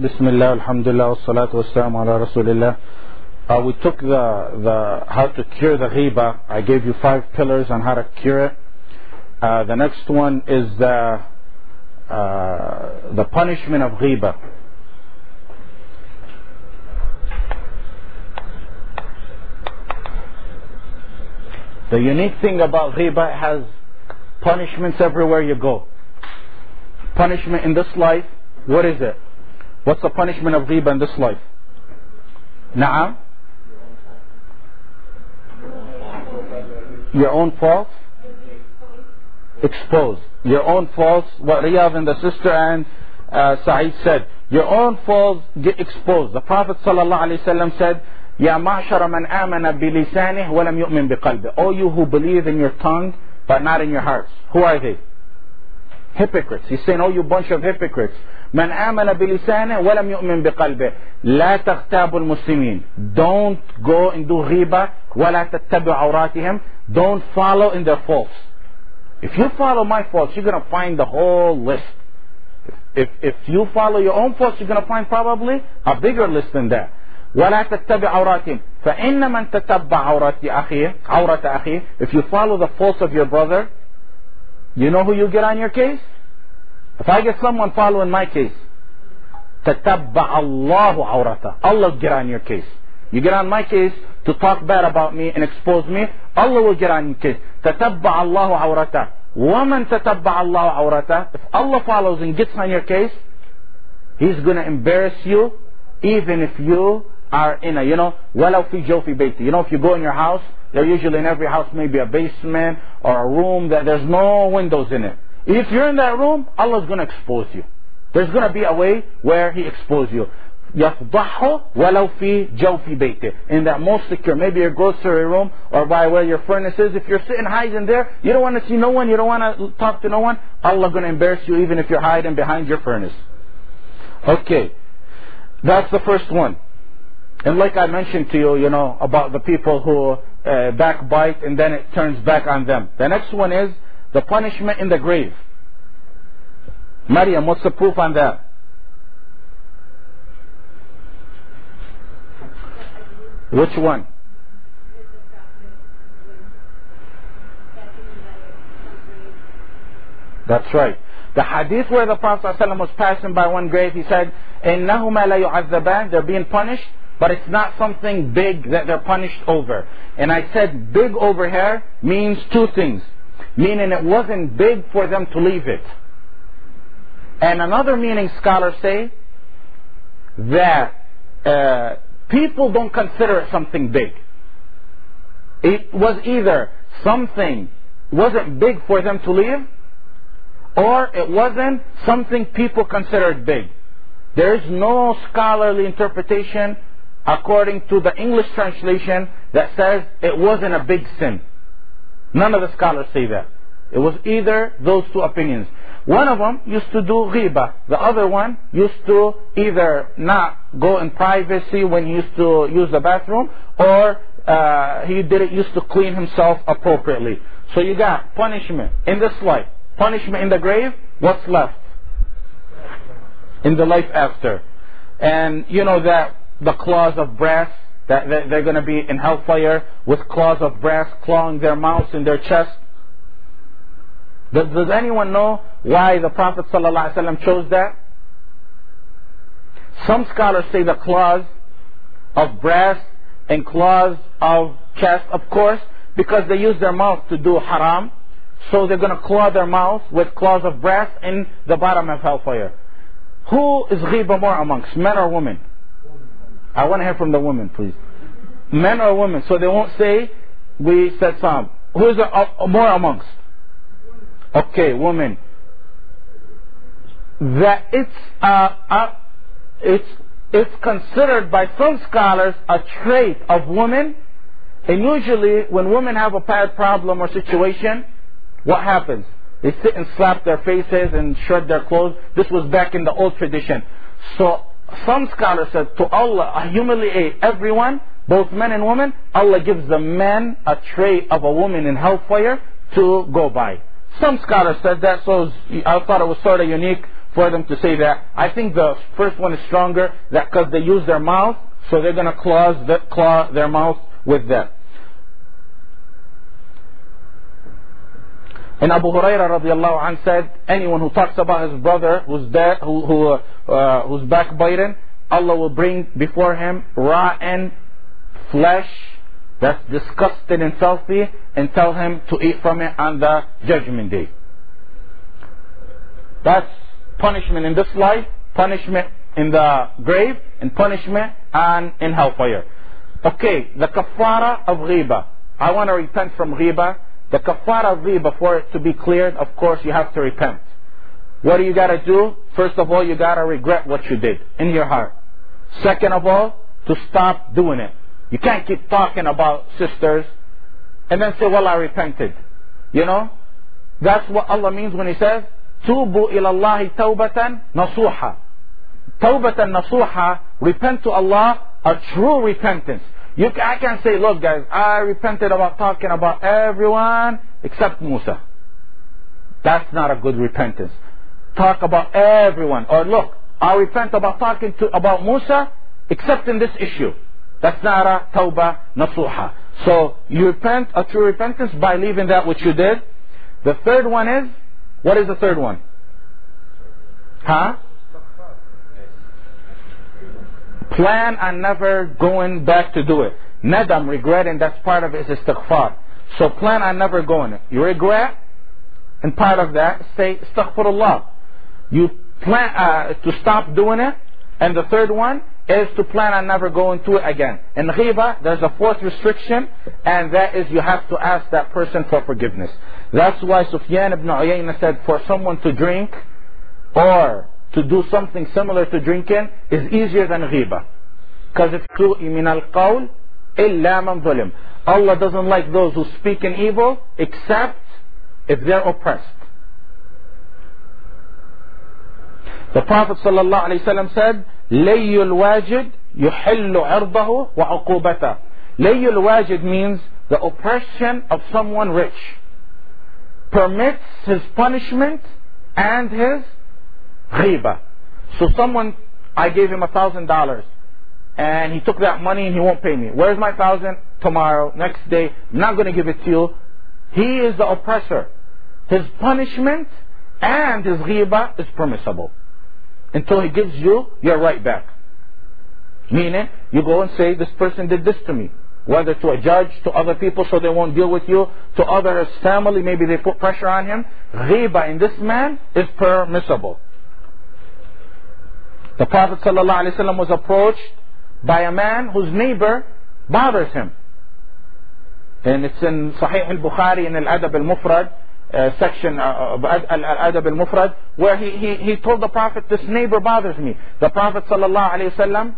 [SPEAKER 3] بسم الله الحمد لله والصلاة والسلام على رسول الله. uh, we took the, the how to cure the ghiba. I gave you five pillars on how to cure it. Uh, the next one is the uh, the punishment of ghiba. The unique thing about it has punishments everywhere you go. Punishment in this life, what is it? What's the punishment of ghiba in this life? Na'am? Your own faults? Exposed. Your own faults, what Riyadh and the sister and uh, Sa'id said, your own faults get exposed. The Prophet ﷺ said, يا معشر من آمن بلسانه ولم يؤمن بقلبه. All you who believe in your tongue but not in your hearts. Who are they? hypocrites. He's saying, oh, you bunch of hypocrites. من آمن بلسانه ولم يؤمن بقلبه لا تغتابوا المسلمين don't go and do ghiba ولا تتبع عوراتهم don't follow in their faults. If you follow my faults you're going to find the whole list. If, if you follow your own faults you're going to find probably a bigger list than that. ولا تتبع عوراتهم فإن من تتبع عورة أخيه عورة أخيه if you follow the faults of your brother you know who you get on your case if I get someone following my case تتبع الله عورته Allah get on your case you get on my case to talk bad about me and expose me Allah will get on your case تتبع الله عورته ومن تتبع الله عورته if Allah follows and gets on your case He's going to embarrass you even if you are in a, you know, ولو في جوف بيتي. You know, if you go in your house, there usually in every house maybe a basement or a room that there's no windows in it. If you're in that room, Allah's going to expose you. There's going to be a way where He exposes you. يفضحه ولو في جوف بيته in that most secure maybe your grocery room or by where your furnace is if you're sitting hiding there you don't want to see no one you don't want to talk to no one Allah going to embarrass you even if you're hiding behind your furnace okay that's the first one and like I mentioned to you you know about the people who uh, backbite and then it turns back on them the next one is the punishment in the grave Maryam what's the proof on that Which one? That's right. The hadith where the Prophet ﷺ was passing by one grave, he said, إِنَّهُمَا لَيُعَذَّبَانِ They're being punished, but it's not something big that they're punished over. And I said big over here means two things. Meaning it wasn't big for them to leave it. And another meaning scholars say that uh, people don't consider it something big. It was either something wasn't big for them to leave, or it wasn't something people considered big. There is no scholarly interpretation according to the English translation that says it wasn't a big sin. None of the scholars say that. It was either those two opinions. One of them used to do ghiba. The other one used to either not go in privacy when he used to use the bathroom, or uh, he didn't used to clean himself appropriately. So you got punishment in this life, punishment in the grave. What's left? In the life after, and you know that the claws of brass that they're going to be in hellfire with claws of brass clawing their mouths in their chest. Does, does anyone know why the Prophet ﷺ chose that? Some scholars say the claws of brass and claws of chest, of course, because they use their mouth to do haram. So they're going to claw their mouth with claws of brass in the bottom of hellfire. Who is ghiba more amongst, men or women? I want to hear from the women, please. Men or women? So they won't say, we said some. Who is uh, more amongst? Okay, women. That it's uh, uh, it's it's considered by some scholars a trait of women, and usually when women have a bad problem or situation, what happens? They sit and slap their faces and shred their clothes. This was back in the old tradition. So some scholars said to Allah humiliate everyone, both men and women. Allah gives the man a trait of a woman in hellfire to go by. Some scholars said that, so I thought it was sort of unique for them to say that. I think the first one is stronger, that because they use their mouth, so they're going to claw, claw their mouth with that. And Abu Hurairah radiallahu anh said, anyone who talks about his brother who's dead, who, who, uh, who's backbiting, Allah will bring before him rotten flesh that's disgusting and filthy and tell him to eat from it on the judgment day. That's punishment in this life, punishment in the grave, and punishment and in hellfire. Okay, the kafara of ghiba. I want to repent from ghiba. The kafara of before it to be cleared, of course, you have to repent. What do you got to do? First of all, you got to regret what you did in your heart. Second of all, to stop doing it. You can't keep talking about sisters and then say, well, I repented. You know? That's what Allah means when He says, Tubu ilallahi tawbatan nasuha. Tawbatan nasuha, repent to Allah, a true repentance. You, I can't say, look guys, I repented about talking about everyone except Musa. That's not a good repentance. Talk about everyone. Or look, I repent about talking to, about Musa except in this issue. That's not a tawbah nasuha. So you repent a true repentance by leaving that which you did. The third one is, what is the third one? Huh? Plan on never going back to do it. Nadam, regretting, that's part of it is istighfar. So plan on never going it. You regret, and part of that, say astaghfirullah. You plan uh, to stop doing it, and the third one is to plan on never going to it again. In ghiba, there's a fourth restriction, and that is you have to ask that person for forgiveness. That's why Sufyan ibn Uyayna said for someone to drink or to do something similar to drinking is easier than ghiba, Because it's true, min al-qawl illa man zulim. Allah doesn't like those who speak in evil except if they're oppressed. The Prophet ﷺ said, لَيُّ الْوَاجِدْ يُحِلُّ عِرْضَهُ وَعُقُوبَتَهُ لَيُّ wajid means the oppression of someone rich. Permits his punishment and his ghiba. So someone, I gave him a thousand dollars and he took that money and he won't pay me. Where's my thousand? Tomorrow, next day, I'm not going to give it to you. He is the oppressor. His punishment and his ghiba is permissible. Until he gives you your right back. Meaning, you go and say, this person did this to me. Whether to a judge, to other people so they won't deal with you, to others family, maybe they put pressure on him. Ghiba in this man is permissible. The Prophet ﷺ was approached by a man whose neighbor bothers him. And it's in Sahih al-Bukhari in Al-Adab al-Mufrad, uh, section uh, of Al-Adab al-Mufrad, where he, he, he told the Prophet, this neighbor bothers me. The Prophet ﷺ,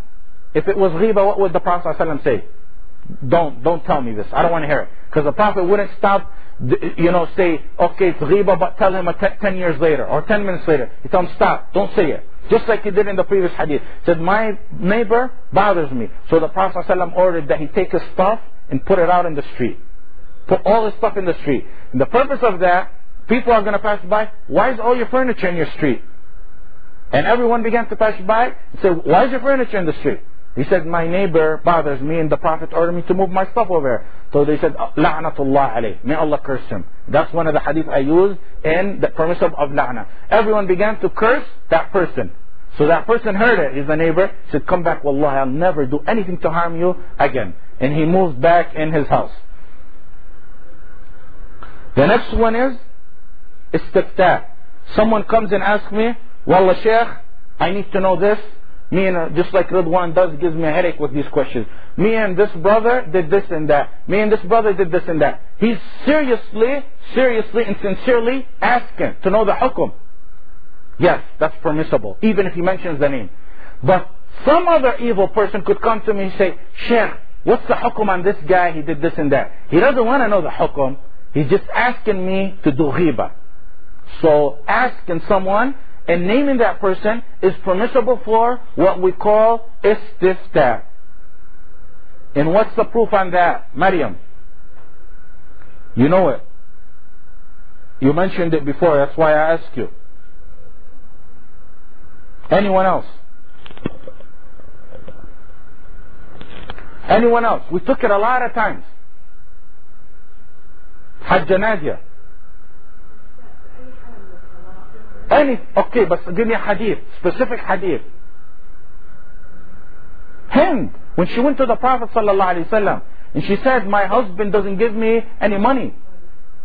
[SPEAKER 3] if it was ghiba, what would the Prophet ﷺ say? Don't, don't tell me this. I don't want to hear it. Because the Prophet wouldn't stop you know, say, okay, it's ghiba, but tell him ten years later or ten minutes later. He tell him, stop, don't say it. Just like he did in the previous hadith. He said, my neighbor bothers me. So the Prophet ﷺ ordered that he take his stuff and put it out in the street. Put all his stuff in the street. And the purpose of that, people are going to pass by, why is all your furniture in your street? And everyone began to pass by and say, why is your furniture in the street? He said, my neighbor bothers me and the Prophet ordered me to move my stuff over. So they said, La'natullah alayh. May Allah curse him. That's one of the hadith I used in the permissive of la'na. Everyone began to curse that person. So that person heard it. He's the neighbor. Said, come back, Wallahi, I'll never do anything to harm you again. And he moved back in his house. The next one is istifta. Someone comes and asks me, Wallah Sheikh, I need to know this. Me and uh, just like Ridwan does, gives me a headache with these questions. Me and this brother did this and that. Me and this brother did this and that. He's seriously, seriously and sincerely asking to know the hukum. Yes, that's permissible, even if he mentions the name. But some other evil person could come to me and say, Sheikh, what's the hukum on this guy? He did this and that. He doesn't want to know the hukum. He's just asking me to do ghiba. So asking someone and naming that person is permissible for what we call istifta. And what's the proof on that? Maryam. You know it. You mentioned it before, that's why I asked you. Anyone else? Anyone else? We took it a lot of times. Hajj. Any, okay, but give me a hadith, specific hadith. Hind, when she went to the Prophet ﷺ, and she said, my husband doesn't give me any money.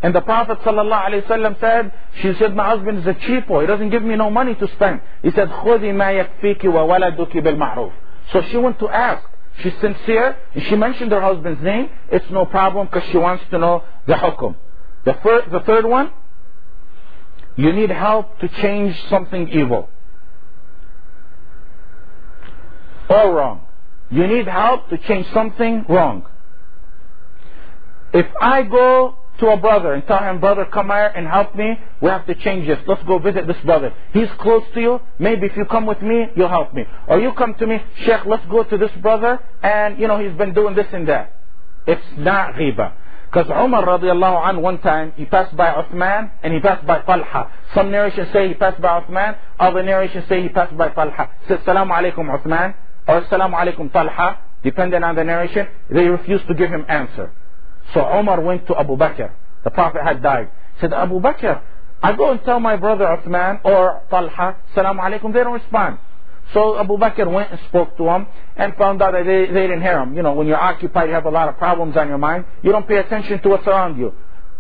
[SPEAKER 3] And the Prophet ﷺ said, she said, my husband is a cheapo, he doesn't give me no money to spend. He said, خُذِ مَا يَكْفِيكِ وَوَلَدُكِ بِالْمَعْرُوفِ So she went to ask. She's sincere, and she mentioned her husband's name. It's no problem because she wants to know the hukum. The, fir- the third one, you need help to change something evil or wrong. You need help to change something wrong. If I go to a brother and tell him, brother, come here and help me, we have to change this. Let's go visit this brother. He's close to you. Maybe if you come with me, you'll help me. Or you come to me, Sheikh, let's go to this brother and, you know, he's been doing this and that. It's not ghiba. Because Umar radiallahu an one time, he passed by Uthman and he passed by Talha. Some narrations say he passed by Uthman, other narrations say he passed by Talha. Said, Salamu alaikum Uthman, or Salamu alaikum Talha, depending on the narration. They refused to give him answer. So Umar went to Abu Bakr. The Prophet had died. Said, Abu Bakr, I go and tell my brother Uthman or Talha, Salamu alaikum, they don't respond. So Abu Bakr went and spoke to him and found out that they, they didn't hear him. You know, when you're occupied, you have a lot of problems on your mind. You don't pay attention to what's around you.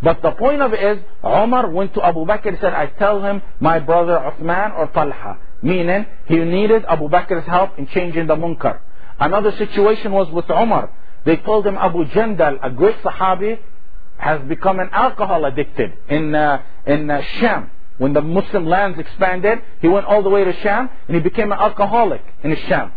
[SPEAKER 3] But the point of it is, Omar went to Abu Bakr and said, I tell him my brother Uthman or Talha. Meaning, he needed Abu Bakr's help in changing the munkar. Another situation was with Omar. They told him Abu Jandal, a great Sahabi, has become an alcohol addicted in, uh, in uh, Sham. When the Muslim lands expanded, he went all the way to Sham and he became an alcoholic in Sham.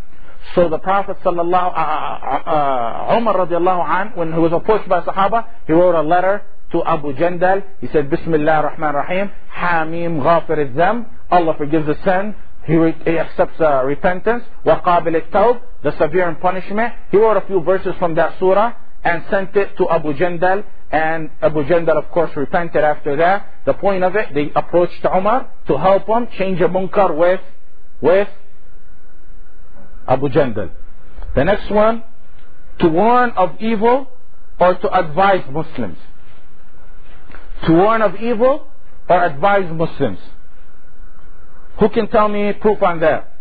[SPEAKER 3] So the Prophet sallallahu uh, uh, uh, Umar radiallahu an, when he was approached by Sahaba, he wrote a letter to Abu Jandal. He said, Bismillah ar-Rahman ar-Rahim, Hamim ghafir al Allah forgives the sin. He, re- he accepts uh, repentance. وقابل التوب, the severe punishment. He wrote a few verses from that surah and sent it to Abu Jandal. and Abu Jandal, of course, repented after that. The point of it, they approached Umar to help him change a munkar with, with Abu Jandal. The next one, to warn of evil or to advise Muslims. To warn of evil or advise Muslims. Who can tell me proof on that?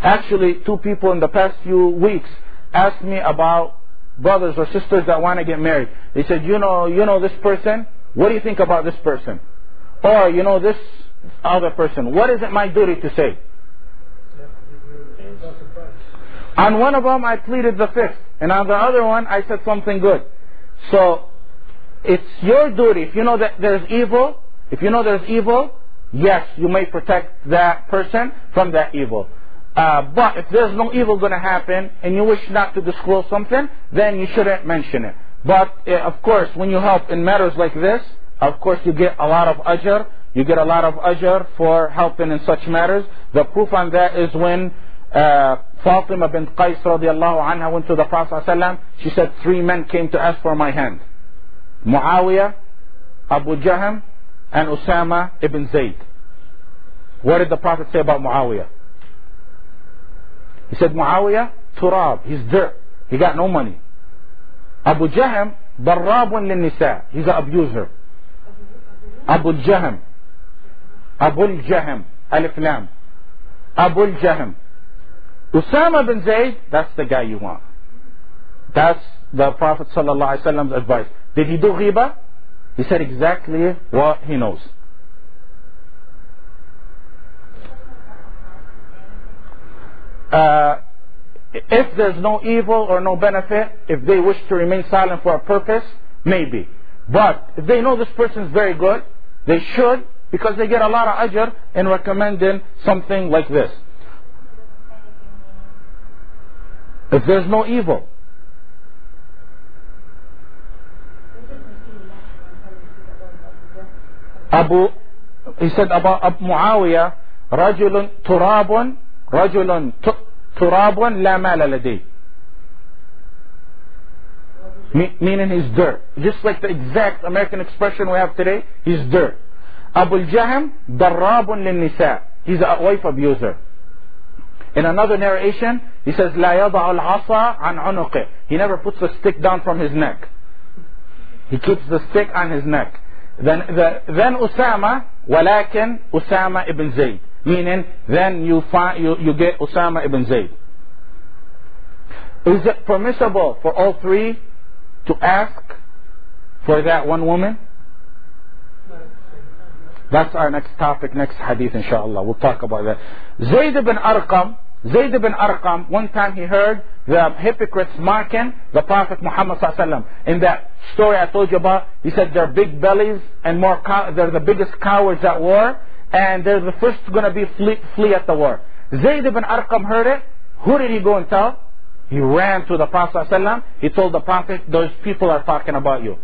[SPEAKER 3] Actually, two people in the past few weeks asked me about brothers or sisters that want to get married. They said, you know, you know this person? What do you think about this person? Or, you know, this other person. What is it my duty to say? On one of them, I pleaded the fifth. And on the other one, I said something good. So, it's your duty. If you know that there's evil, if you know there's evil, yes, you may protect that person from that evil. Uh, but if there's no evil going to happen and you wish not to disclose something, then you shouldn't mention it. But uh, of course, when you help in matters like this, of course you get a lot of ajr. You get a lot of ajr for helping in such matters. The proof on that is when uh, Fatima bint Qais radiallahu anha went to the Prophet ﷺ. She said, three men came to ask for my hand. Muawiyah, Abu Jahm, and Usama ibn Zayd. What did the Prophet say about Muawiyah? He said, Muawiyah, turab, he's dirt. He got no money. Abu Jahm, darrabun lin nisa. He's an abuser. Abu Jahm. Abu Jahm. Alif Lam. Abu Jahm. Usama bin Zayd, that's the guy you want. That's the Prophet advice. Did he do ghiba? He said exactly what he knows. Uh, if there's no evil or no benefit, if they wish to remain silent for a purpose, maybe. But if they know this person is very good, they should because they get a lot of ajr in recommending something like this. If there's no evil. Abu, he said about Abu Muawiyah, رجل تراب رجل تراب لا مال لديه meaning he's dirt. Just like the exact American expression we have today, he's dirt. Abu Jahm, darrabun lin nisa. He's a wife abuser. In another narration, he says, لا يضع العصا عن عنقه. He never puts the stick down from his neck. He keeps the stick on his neck. Then, the, then Usama, ولكن Usama ibn Zayd. Meaning, then you, find, you, you get Osama ibn Zayd. Is it permissible for all three to ask for that one woman? That's our next topic, next hadith, inshallah. We'll talk about that. Zayd ibn Arqam, Zayd ibn Arqam, one time he heard the hypocrites mocking the Prophet Muhammad sallallahu In that story I told you about, he said they're big bellies and more, they're the biggest cowards at war, and they're the first going to be flee, flee at the war. Zayd ibn Arqam heard it. Who did he go and tell? He ran to the Prophet ﷺ. He told the Prophet, those people are talking about you.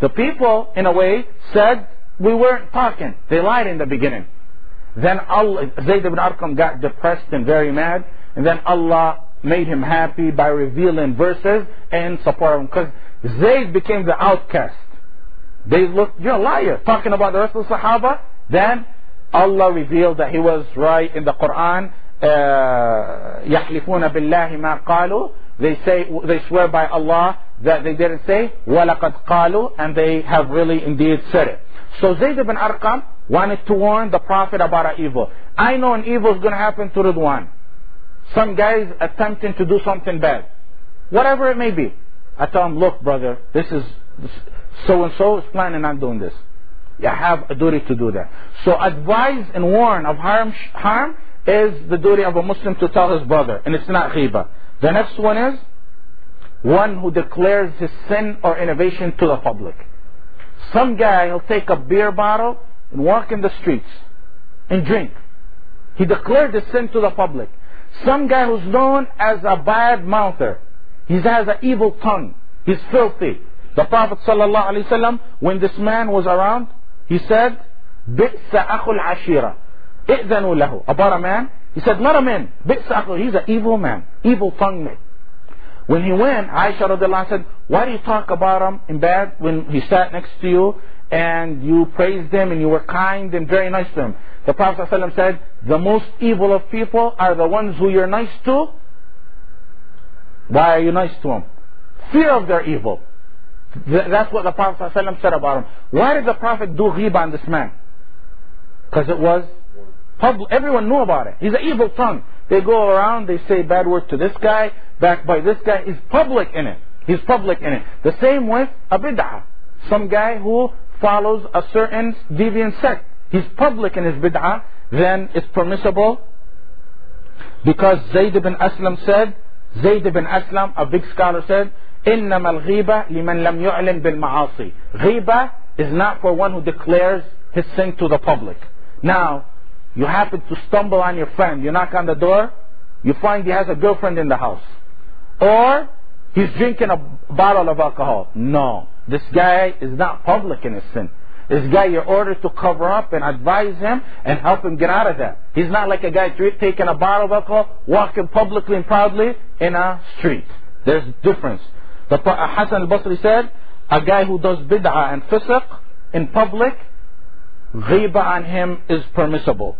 [SPEAKER 3] The people, in a way, said, we weren't talking. They lied in the beginning. Then Allah, Zayd ibn Arqam got depressed and very mad. And then Allah made him happy by revealing verses and support of him. Because Zayd became the outcast. They looked, you're a liar, talking about the rest of the Sahaba. Then Allah revealed that he was right in the Quran. يحلفون بالله ما قالوا they say they swear by Allah that they didn't say ولقد قالوا and they have really indeed said it so Zayd ibn Arqam wanted to warn the Prophet about an evil I know an evil is going to happen to Ridwan some guys attempting to do something bad whatever it may be I tell him look brother this is so and so is planning on doing this you have a duty to do that so advise and warn of harm harm is the duty of a Muslim to tell his brother, and it's not ghiba. The next one is one who declares his sin or innovation to the public. Some guy, he'll take a beer bottle and walk in the streets and drink. He declared his sin to the public. Some guy who's known as a bad mouther. He has an evil tongue. He's filthy. The Prophet ﷺ, when this man was around, he said, بئس أخو العشيرة إئذنوا له About a man, he said, let him in. بئس أخو, he's an evil man. Evil tongue man. When he went, Aisha radiallahu anha said, why do you talk about him in bed when he sat next to you and you praised him and you were kind and very nice to him? The Prophet ﷺ said, the most evil of people are the ones who you're nice to. Why are you nice to them? Fear of their evil. Th- That's what the Prophet ﷺ said about him. Why did the Prophet do ghiba on this man? Because it was public. Everyone knew about it. He's an evil tongue. They go around, they say bad words to this guy, back by this guy. He's public in it. He's public in it. The same with a bid'ah. Some guy who follows a certain deviant sect. He's public in his bid'ah, then it's permissible because Zayd ibn Aslam said, Zayd ibn Aslam, a big scholar said, إنما الغيبة لمن لم يعلن بالمعاصي. Ghiba is not for one who declares his sin to the public. Now, you happen to stumble on your friend, you knock on the door, you find he has a girlfriend in the house. Or he's drinking a bottle of alcohol. No, this guy is not public in his sin. This guy you're ordered to cover up and advise him and help him get out of that. He's not like a guy taking a bottle of alcohol, walking publicly and proudly in a street. There's difference. The uh, Hassan al-Basri said, a guy who does bid'ah and fisq in public, ghiba on him is permissible.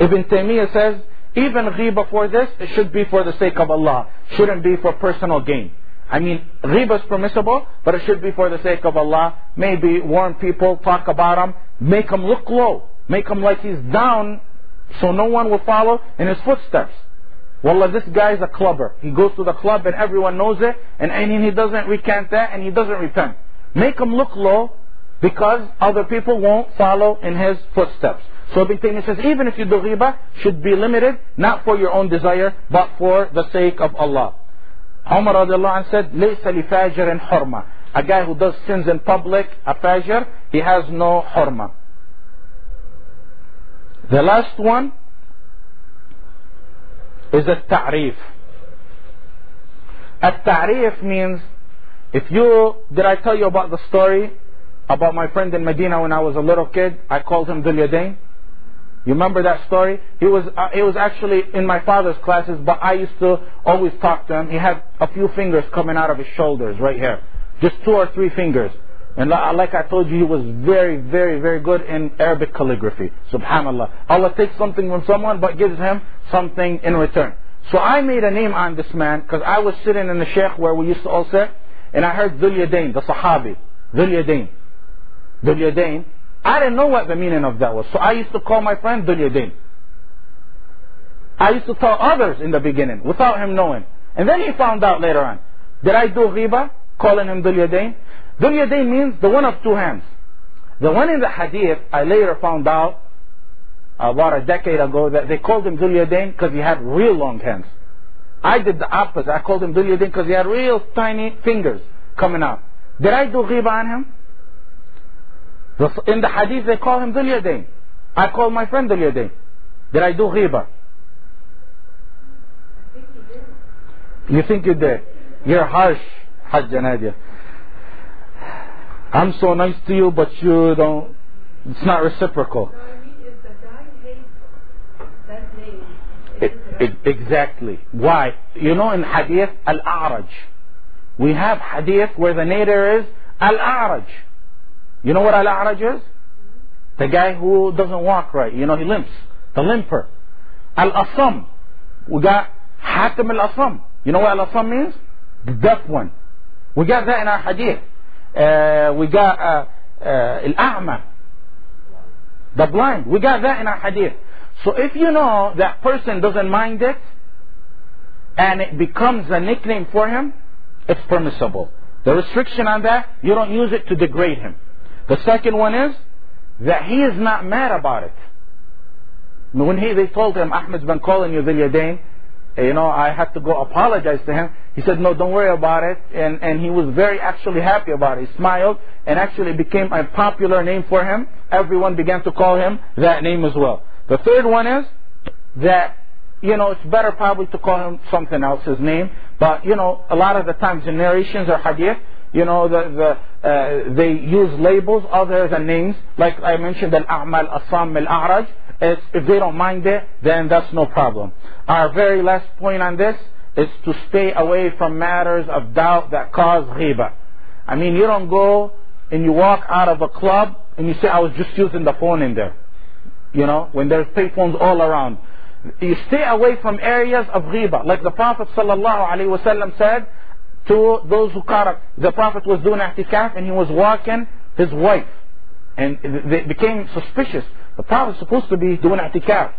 [SPEAKER 3] Ibn Taymiyyah says, even ghiba for this, it should be for the sake of Allah. Shouldn't be for personal gain. I mean, ghiba is permissible, but it should be for the sake of Allah. Maybe warn people, talk about him, make him look low. Make him like he's down so no one will follow in his footsteps. Wallah, this guy is a clubber. He goes to the club and everyone knows it, and, and he doesn't recant that, and he doesn't repent. Make him look low, because other people won't follow in his footsteps. So Ibn Taymiyyah says, even if you do ghiba, should be limited, not for your own desire, but for the sake of Allah. Umar said, حُرْمَةٍ A guy who does sins in public, a fajr, he has no hurma. The last one is a ta'rif. A ta'rif means, if you, did I tell you about the story about my friend in Medina when I was a little kid? I called him Dhul. You remember that story? He was uh, he was actually in my father's classes, but I used to always talk to him. He had a few fingers coming out of his shoulders right here, just two or three fingers. And like I told you, he was very, very, very good in Arabic calligraphy. Subhanallah. Allah takes something from someone, but gives him something in return. So I made a name on this man because I was sitting in the sheikh where we used to all sit, and I heard Dhul the Sahabi, Dhul Yadain. I didn't know what the meaning of that was. So I used to call my friend Dhul. I used to tell others in the beginning without him knowing. And then he found out later on. Did I do ghiba? Calling him Dhul Yadain means the one of two hands. The one in the hadith, I later found out about a decade ago that they called him Dhul because he had real long hands. I did the opposite. I called him Dhul because he had real tiny fingers coming out. Did I do ghiba on him? In the hadith they call him Dhul. I called my friend Dhul. Did I do ghiba? You think you did? You're harsh, Hajj Nadia. I'm so nice to you, but you don't. It's not reciprocal. Exactly. Why? You know, in Hadith Al-A'raj, we have Hadith where the narrator is Al-A'raj. You know what Al-A'raj is? The guy who doesn't walk right. You know, he limps. The limper. Al-Asam. We got Hatim Al-Asam. You know what Al-Asam means? The deaf one. We got that in our Hadith. We got uh, uh. The blind. We got that in our Hadith. So if you know that person doesn't mind it, and it becomes a nickname for him, it's permissible. The restriction on that, you don't use it to degrade him. The second one is that he is not mad about it. When he, they told him, Ahmed's been calling you Dhul you know, I had to go apologize to him. He said, no, don't worry about it. And, and he was very actually happy about it. He smiled and actually became a popular name for him. Everyone began to call him that name as well. The third one is that, you know, it's better probably to call him something else, his name. But, you know, a lot of the times in narrations or hadith, you know, the, the, uh, they use labels other than names. Like I mentioned, al-a'mal, asam, al-a'raj. If they don't mind it, then that's no problem. Our very last point on this is to stay away from matters of doubt that cause ghiba. I mean, you don't go and you walk out of a club and you say, I was just using the phone in there. You know, when there's payphones all around. You stay away from areas of ghiba. Like the Prophet ﷺ said to those who caught up. The Prophet was doing i'tikaf and he was walking his wife. And they became suspicious. The Prophet Prophet's supposed to be doing i'tikaf.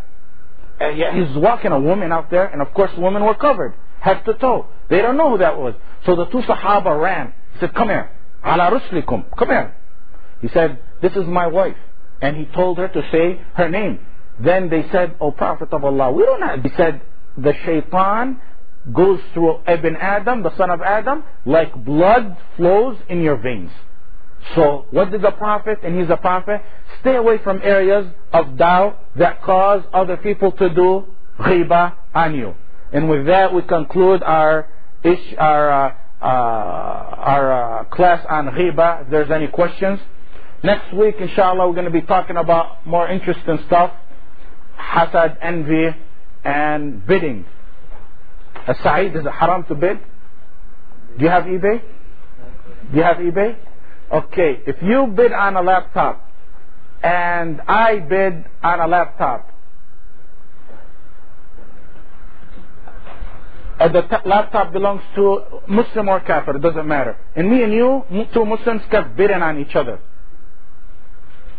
[SPEAKER 3] He's walking a woman out there, and of course women were covered, head to toe. They don't know who that was. So the two Sahaba ran. He said, come here. Ala ruslikum. Come here. He said, this is my wife. And he told her to say her name. Then they said, O Prophet of Allah, we don't have. He said, the shaitan goes through Ibn Adam, the son of Adam, like blood flows in your veins. So what did the Prophet, and he's a Prophet, stay away from areas of doubt that cause other people to do ghiba on you. And with that we conclude our ish, our, uh, uh, our uh, class on ghiba. If there's any questions. Next week, inshallah, we're going to be talking about more interesting stuff. Hasad, envy, and bidding. As Sa'id, is it haram to bid? Do you have eBay? Do you have eBay? Okay, if you bid on a laptop and I bid on a laptop, and the t- laptop belongs to Muslim or Kafir, it doesn't matter. And me and you, two Muslims, kept bidding on each other.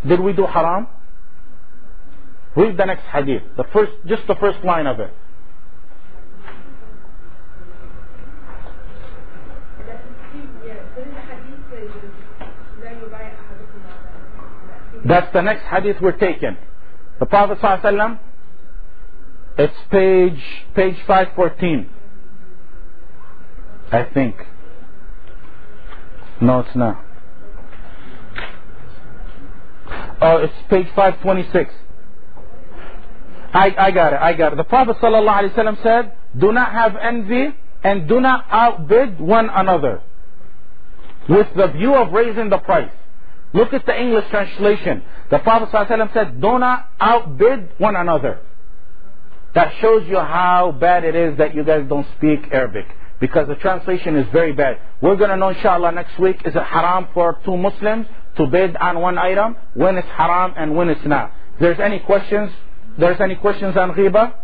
[SPEAKER 3] Did we do haram? Read the next hadith, the first, just the first line of it. That's the next hadith we're taking. The Prophet ﷺ, it's page page 514. I think. No, it's not. Oh, it's page 526. I, I got it, I got it. The Prophet ﷺ said, Do not have envy and do not outbid one another with the view of raising the price. Look at the English translation. The Prophet ﷺ said, Do not outbid one another. That shows you how bad it is that you guys don't speak Arabic. Because the translation is very bad. We're going to know inshallah next week, is it haram for two Muslims to bid on one item? When it's haram and when it's not. If there's any questions, there's any questions on ghiba?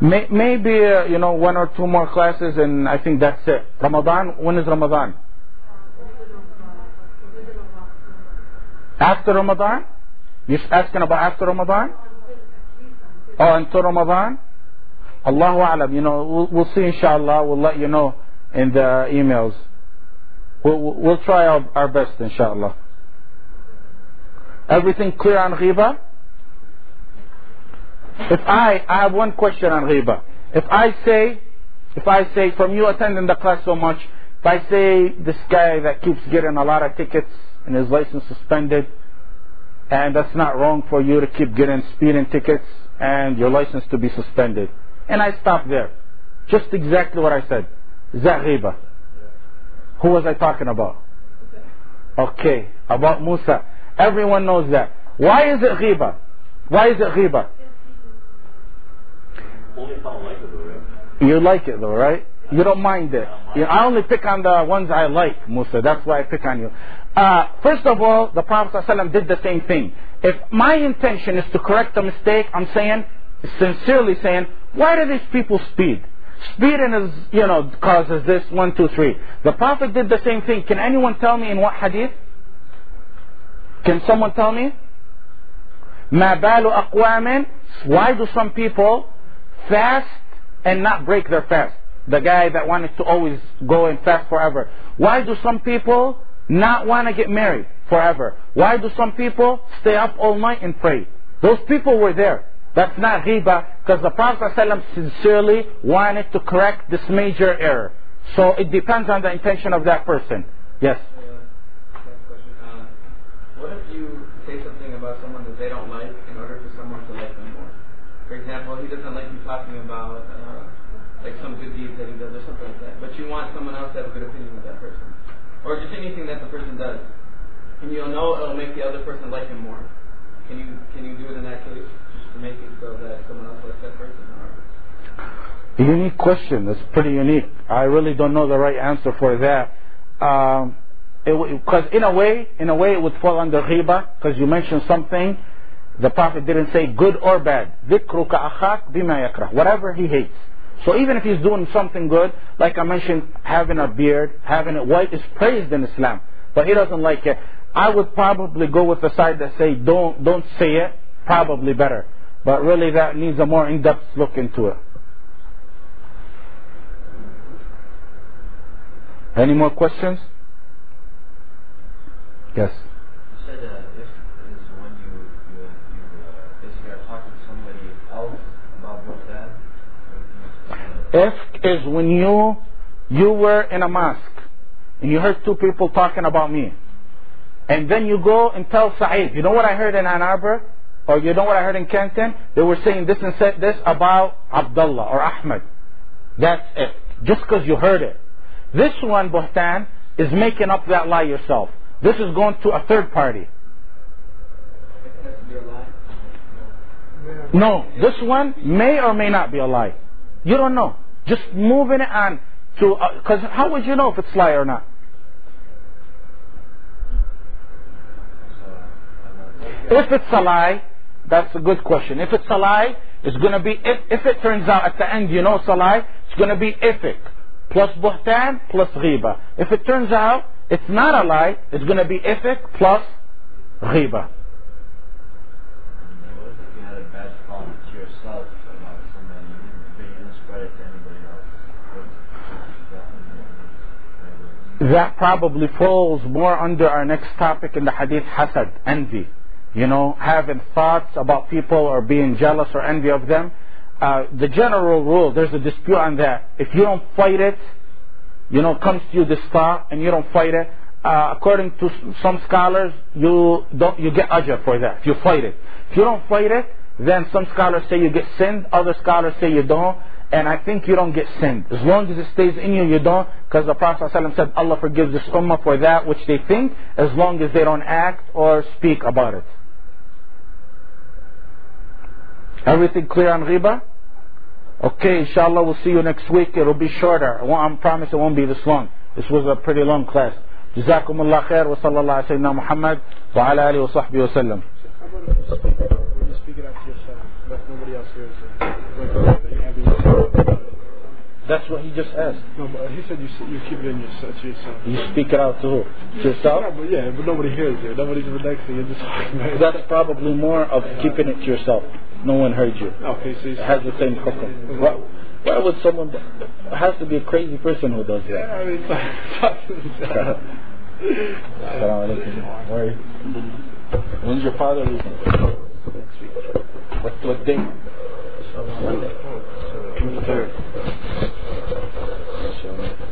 [SPEAKER 3] May, maybe uh, you know one or two more classes, and I think that's it. Ramadan. When is Ramadan? After Ramadan? You're asking about after Ramadan? Oh, until Ramadan? Allahu Alam. You know, we'll, we'll see. Inshallah, we'll let you know in the emails. We'll, we'll try our, our best, inshallah. Everything clear on ghiba? If I, I have one question on ghiba. If I say, if I say from you attending the class so much, if I say this guy that keeps getting a lot of tickets and his license suspended, and that's not wrong for you to keep getting speeding tickets and your license to be suspended. And I stop there. Just exactly what I said. Is that ghiba? Who was I talking about? Okay, about Musa. Everyone knows that. Why is it ghiba? Why is it ghiba?
[SPEAKER 5] Only if I don't like it, though, right?
[SPEAKER 3] You like it though, right? You don't mind it. You know, I only pick on the ones I like, Musa. That's why I pick on you. Uh, first of all, the Prophet ﷺ did the same thing. If my intention is to correct a mistake, I'm saying, sincerely saying, why do these people speed? Speeding is, you know, causes this, one, two, three. The Prophet did the same thing. Can anyone tell me in what hadith? Can someone tell me? ما بال أقوام Why do some people fast and not break their fast? The guy that wanted to always go and fast forever. Why do some people not want to get married forever? Why do some people stay up all night and pray? Those people were there. That's not ghiba because the Prophet ﷺ sincerely wanted to correct this major error. So it depends on the intention of that person. Yes.
[SPEAKER 4] Uh. Uh, what if you say something about someone that they don't like in order for someone to like them more? For example, he doesn't like you talking about uh, like some good deeds that he does or something like that, but you want someone else to have a good opinion of that person, or just anything that the person does, and you'll know it'll make the other person like him more. Can you can you do it in that case, just to make it so that someone else likes that person? Or
[SPEAKER 3] Unique question. That's pretty unique. I really don't know the right answer for that. Um, because in a way, in a way, it would fall under ghiba because you mentioned something. The Prophet didn't say good or bad. ذكرك أخاك بما يكره. Whatever he hates. So even if he's doing something good, like I mentioned, having a beard, having it white is praised in Islam, but he doesn't like it. I would probably go with the side that say don't don't say it. Probably better, but really that needs a more in-depth look into it. Any more questions? Yes. Ifk is when you you were in a mosque and you heard two people talking about me. And then you go and tell Sa'id, you know what I heard in Ann Arbor? Or you know what I heard in Canton? They were saying this and said this about Abdullah or Ahmed. That's it. Just because you heard it. This one, Buhtan, is making up that lie yourself. This is going to a third party. No, this one may or may not be a lie. You don't know. Just moving it on to, uh, because how would you know if it's lie or not? If it's a lie, that's a good question. If it's a lie, it's going to be, if, if it turns out at the end you know it's a lie, it's going to be ifk plus buhtan plus ghiba. If it turns out it's not a lie, it's going to be ifk plus ghiba.
[SPEAKER 5] What if you had a bad thought to yourself about somebody, but you didn't spread it to anybody else? What-
[SPEAKER 3] That probably falls more under our next topic in the hadith, hasad, envy. You know, having thoughts about people or being jealous or envy of them. Uh, the general rule, there's a dispute on that. If you don't fight it, you know, comes to you this thought and you don't fight it, uh, according to some scholars, you don't, you get ajr for that. If you fight it. If you don't fight it, then some scholars say you get sinned, other scholars say you don't, and I think you don't get sinned. As long as it stays in you, you don't. Because the Prophet ﷺ said, Allah forgives this ummah for that which they think, as long as they don't act or speak about it. Everything clear on ghiba? Okay, inshallah, we'll see you next week. It'll be shorter. I, I promise it won't be this long. This was a pretty long class. جزاكم الله خير وصلى الله على سيدنا محمد وعلى آله وصحبه وسلم. That's what he just asked.
[SPEAKER 6] No, but he said you you keep it in yourself uh, to yourself.
[SPEAKER 3] You speak it out to who? To yourself?
[SPEAKER 6] Yeah, but yeah, but nobody hears it. Nobody's next to you. You're just talking about.
[SPEAKER 3] That's probably more of keeping it to yourself. No one heard you.
[SPEAKER 6] Okay, so you
[SPEAKER 3] It has the same hukum. Why, why would someone? It has to be a crazy person who does
[SPEAKER 6] Yeah,
[SPEAKER 3] that.
[SPEAKER 6] I mean, talk to himself.
[SPEAKER 3] Assalamu alaikum. Where are? When's your father leaving? Next week. What, what day? Monday.
[SPEAKER 6] Thank you.